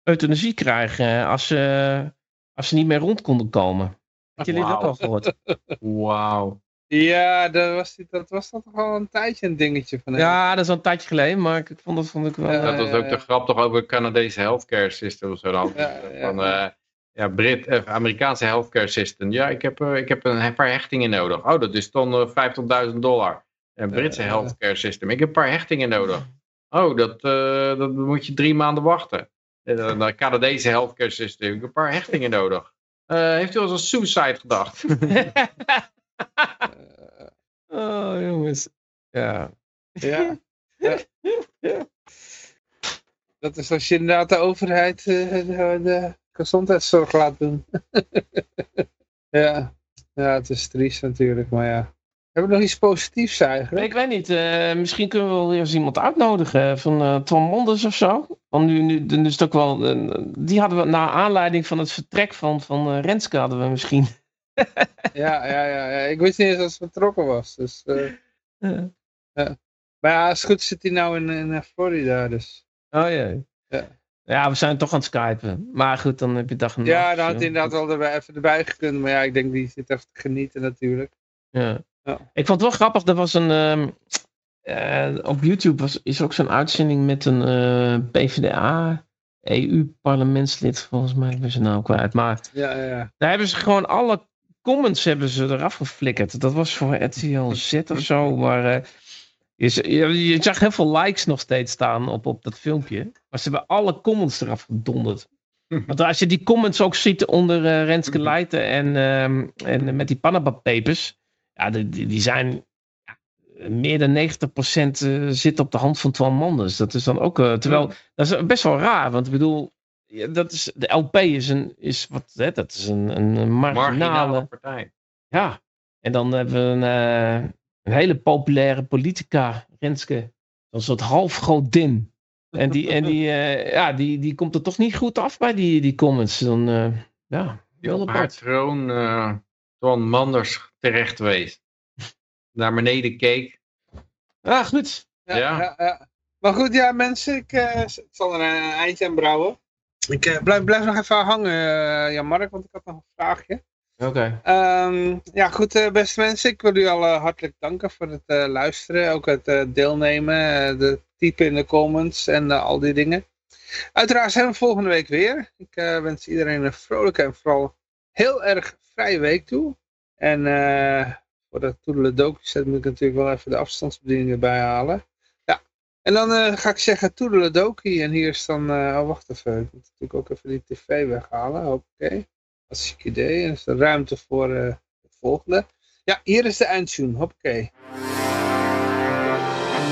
euthanasie krijgen als ze, als ze niet meer rond konden komen. Had jullie dat al gehoord? Wauw. Ja, dat was, dat was toch wel een tijdje een dingetje van Ja, dat is al een tijdje geleden, maar ik vond dat vond ik wel... dat was ook de grap toch over het Canadese healthcare system of zo. Dan. Ja, van, uh, ja, Brit, uh, Amerikaanse healthcare system. Ja, ik heb, uh, ik heb een paar hechtingen nodig. Oh, dat is dan 50.000 dollar. Een Britse healthcare system. Ik heb een paar hechtingen nodig. Oh, dat, dat moet je drie maanden wachten. Een eh, Canadese healthcare system. Ik heb een paar hechtingen nodig. Uh, heeft u al eens aan suicide gedacht? oh, jongens. Ja. Ja. ja. Dat is als je inderdaad de overheid uh, de, de, gezondheidszorg laat doen. ja. ja, het is triest natuurlijk, maar ja. Hebben we nog iets positiefs eigenlijk? Ik weet niet. Uh, misschien kunnen we wel eens iemand uitnodigen. Van uh, Tom Monders of zo. Want nu, nu, nu is het ook wel... Uh, die hadden we na aanleiding van het vertrek van, van Renske hadden we misschien. ja, ja, ja, ja. Ik wist niet eens dat ze vertrokken was. Dus, ja. ja. Maar ja, als het goed zit hij nou in, in Florida. Dus. Oh jee. Ja. Ja, we zijn toch aan het skypen. Maar goed, dan heb je dag en Ja, dan had hij inderdaad wel erbij, even erbij gekund. Maar ja, ik denk die zit even te genieten natuurlijk. Ja. Ja. Ik vond het wel grappig, er was een, um, op YouTube was, is ook zo'n uitzending met een PvdA EU-parlementslid, volgens mij, ik ben zijn naam kwijt. Maar ja, ja, ja. daar hebben ze gewoon alle comments hebben ze eraf geflikkerd. Dat was voor RTL Z of zo, maar uh, je, je, zag heel veel likes nog steeds staan op, op dat filmpje. Maar ze hebben alle comments eraf gedonderd. Want als je die comments ook ziet onder uh, Renske mhm. Leijten en, um, en met die Panama Papers, ja, die, die zijn meer dan 90% uh, zit op de hand van Twan Manders. Dat is dan ook, uh, terwijl, dat is best wel raar, want ik bedoel, dat is, de LP is een, is wat, hè, dat is een, een marginale, partij. Ja, en dan hebben we een, uh, een hele populaire politica, Renske, een soort halfgodin. En die, en die, ja, die, die komt er toch niet goed af bij die, die comments. Dan, ja, heel apart. troon Twan Manders terecht wees naar beneden keek. Ah, goed. Ja, ja. ja, Maar goed, ja mensen, ik, uh, ik zal er een eindje aan brouwen. Ik uh, blijf, blijf nog even hangen, uh, Jan-Mark, want ik had nog een vraagje. Oké. Okay. Um, ja, goed, beste mensen. Ik wil u al hartelijk danken voor het luisteren. Ook het deelnemen, de typen in de comments en al die dingen. Uiteraard zijn we volgende week weer. Ik wens iedereen een vrolijke en vooral heel erg vrije week toe. En voor dat toedeledokie set moet ik natuurlijk wel even de afstandsbediening erbij halen. Ja, en dan uh, ga ik zeggen toedeledokie. En hier is dan, uh, oh wacht even, ik moet natuurlijk ook even die tv weghalen. Oké, dat is een idee. En er is de ruimte voor uh, het volgende. Ja, hier is de eindtune, hoppakee.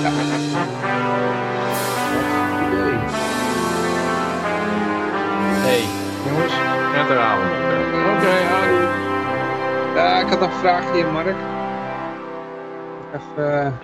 Ja. Hey, jongens, prettige avond. Oké, okay, Ja, ik had een vraagje, Mark. Even...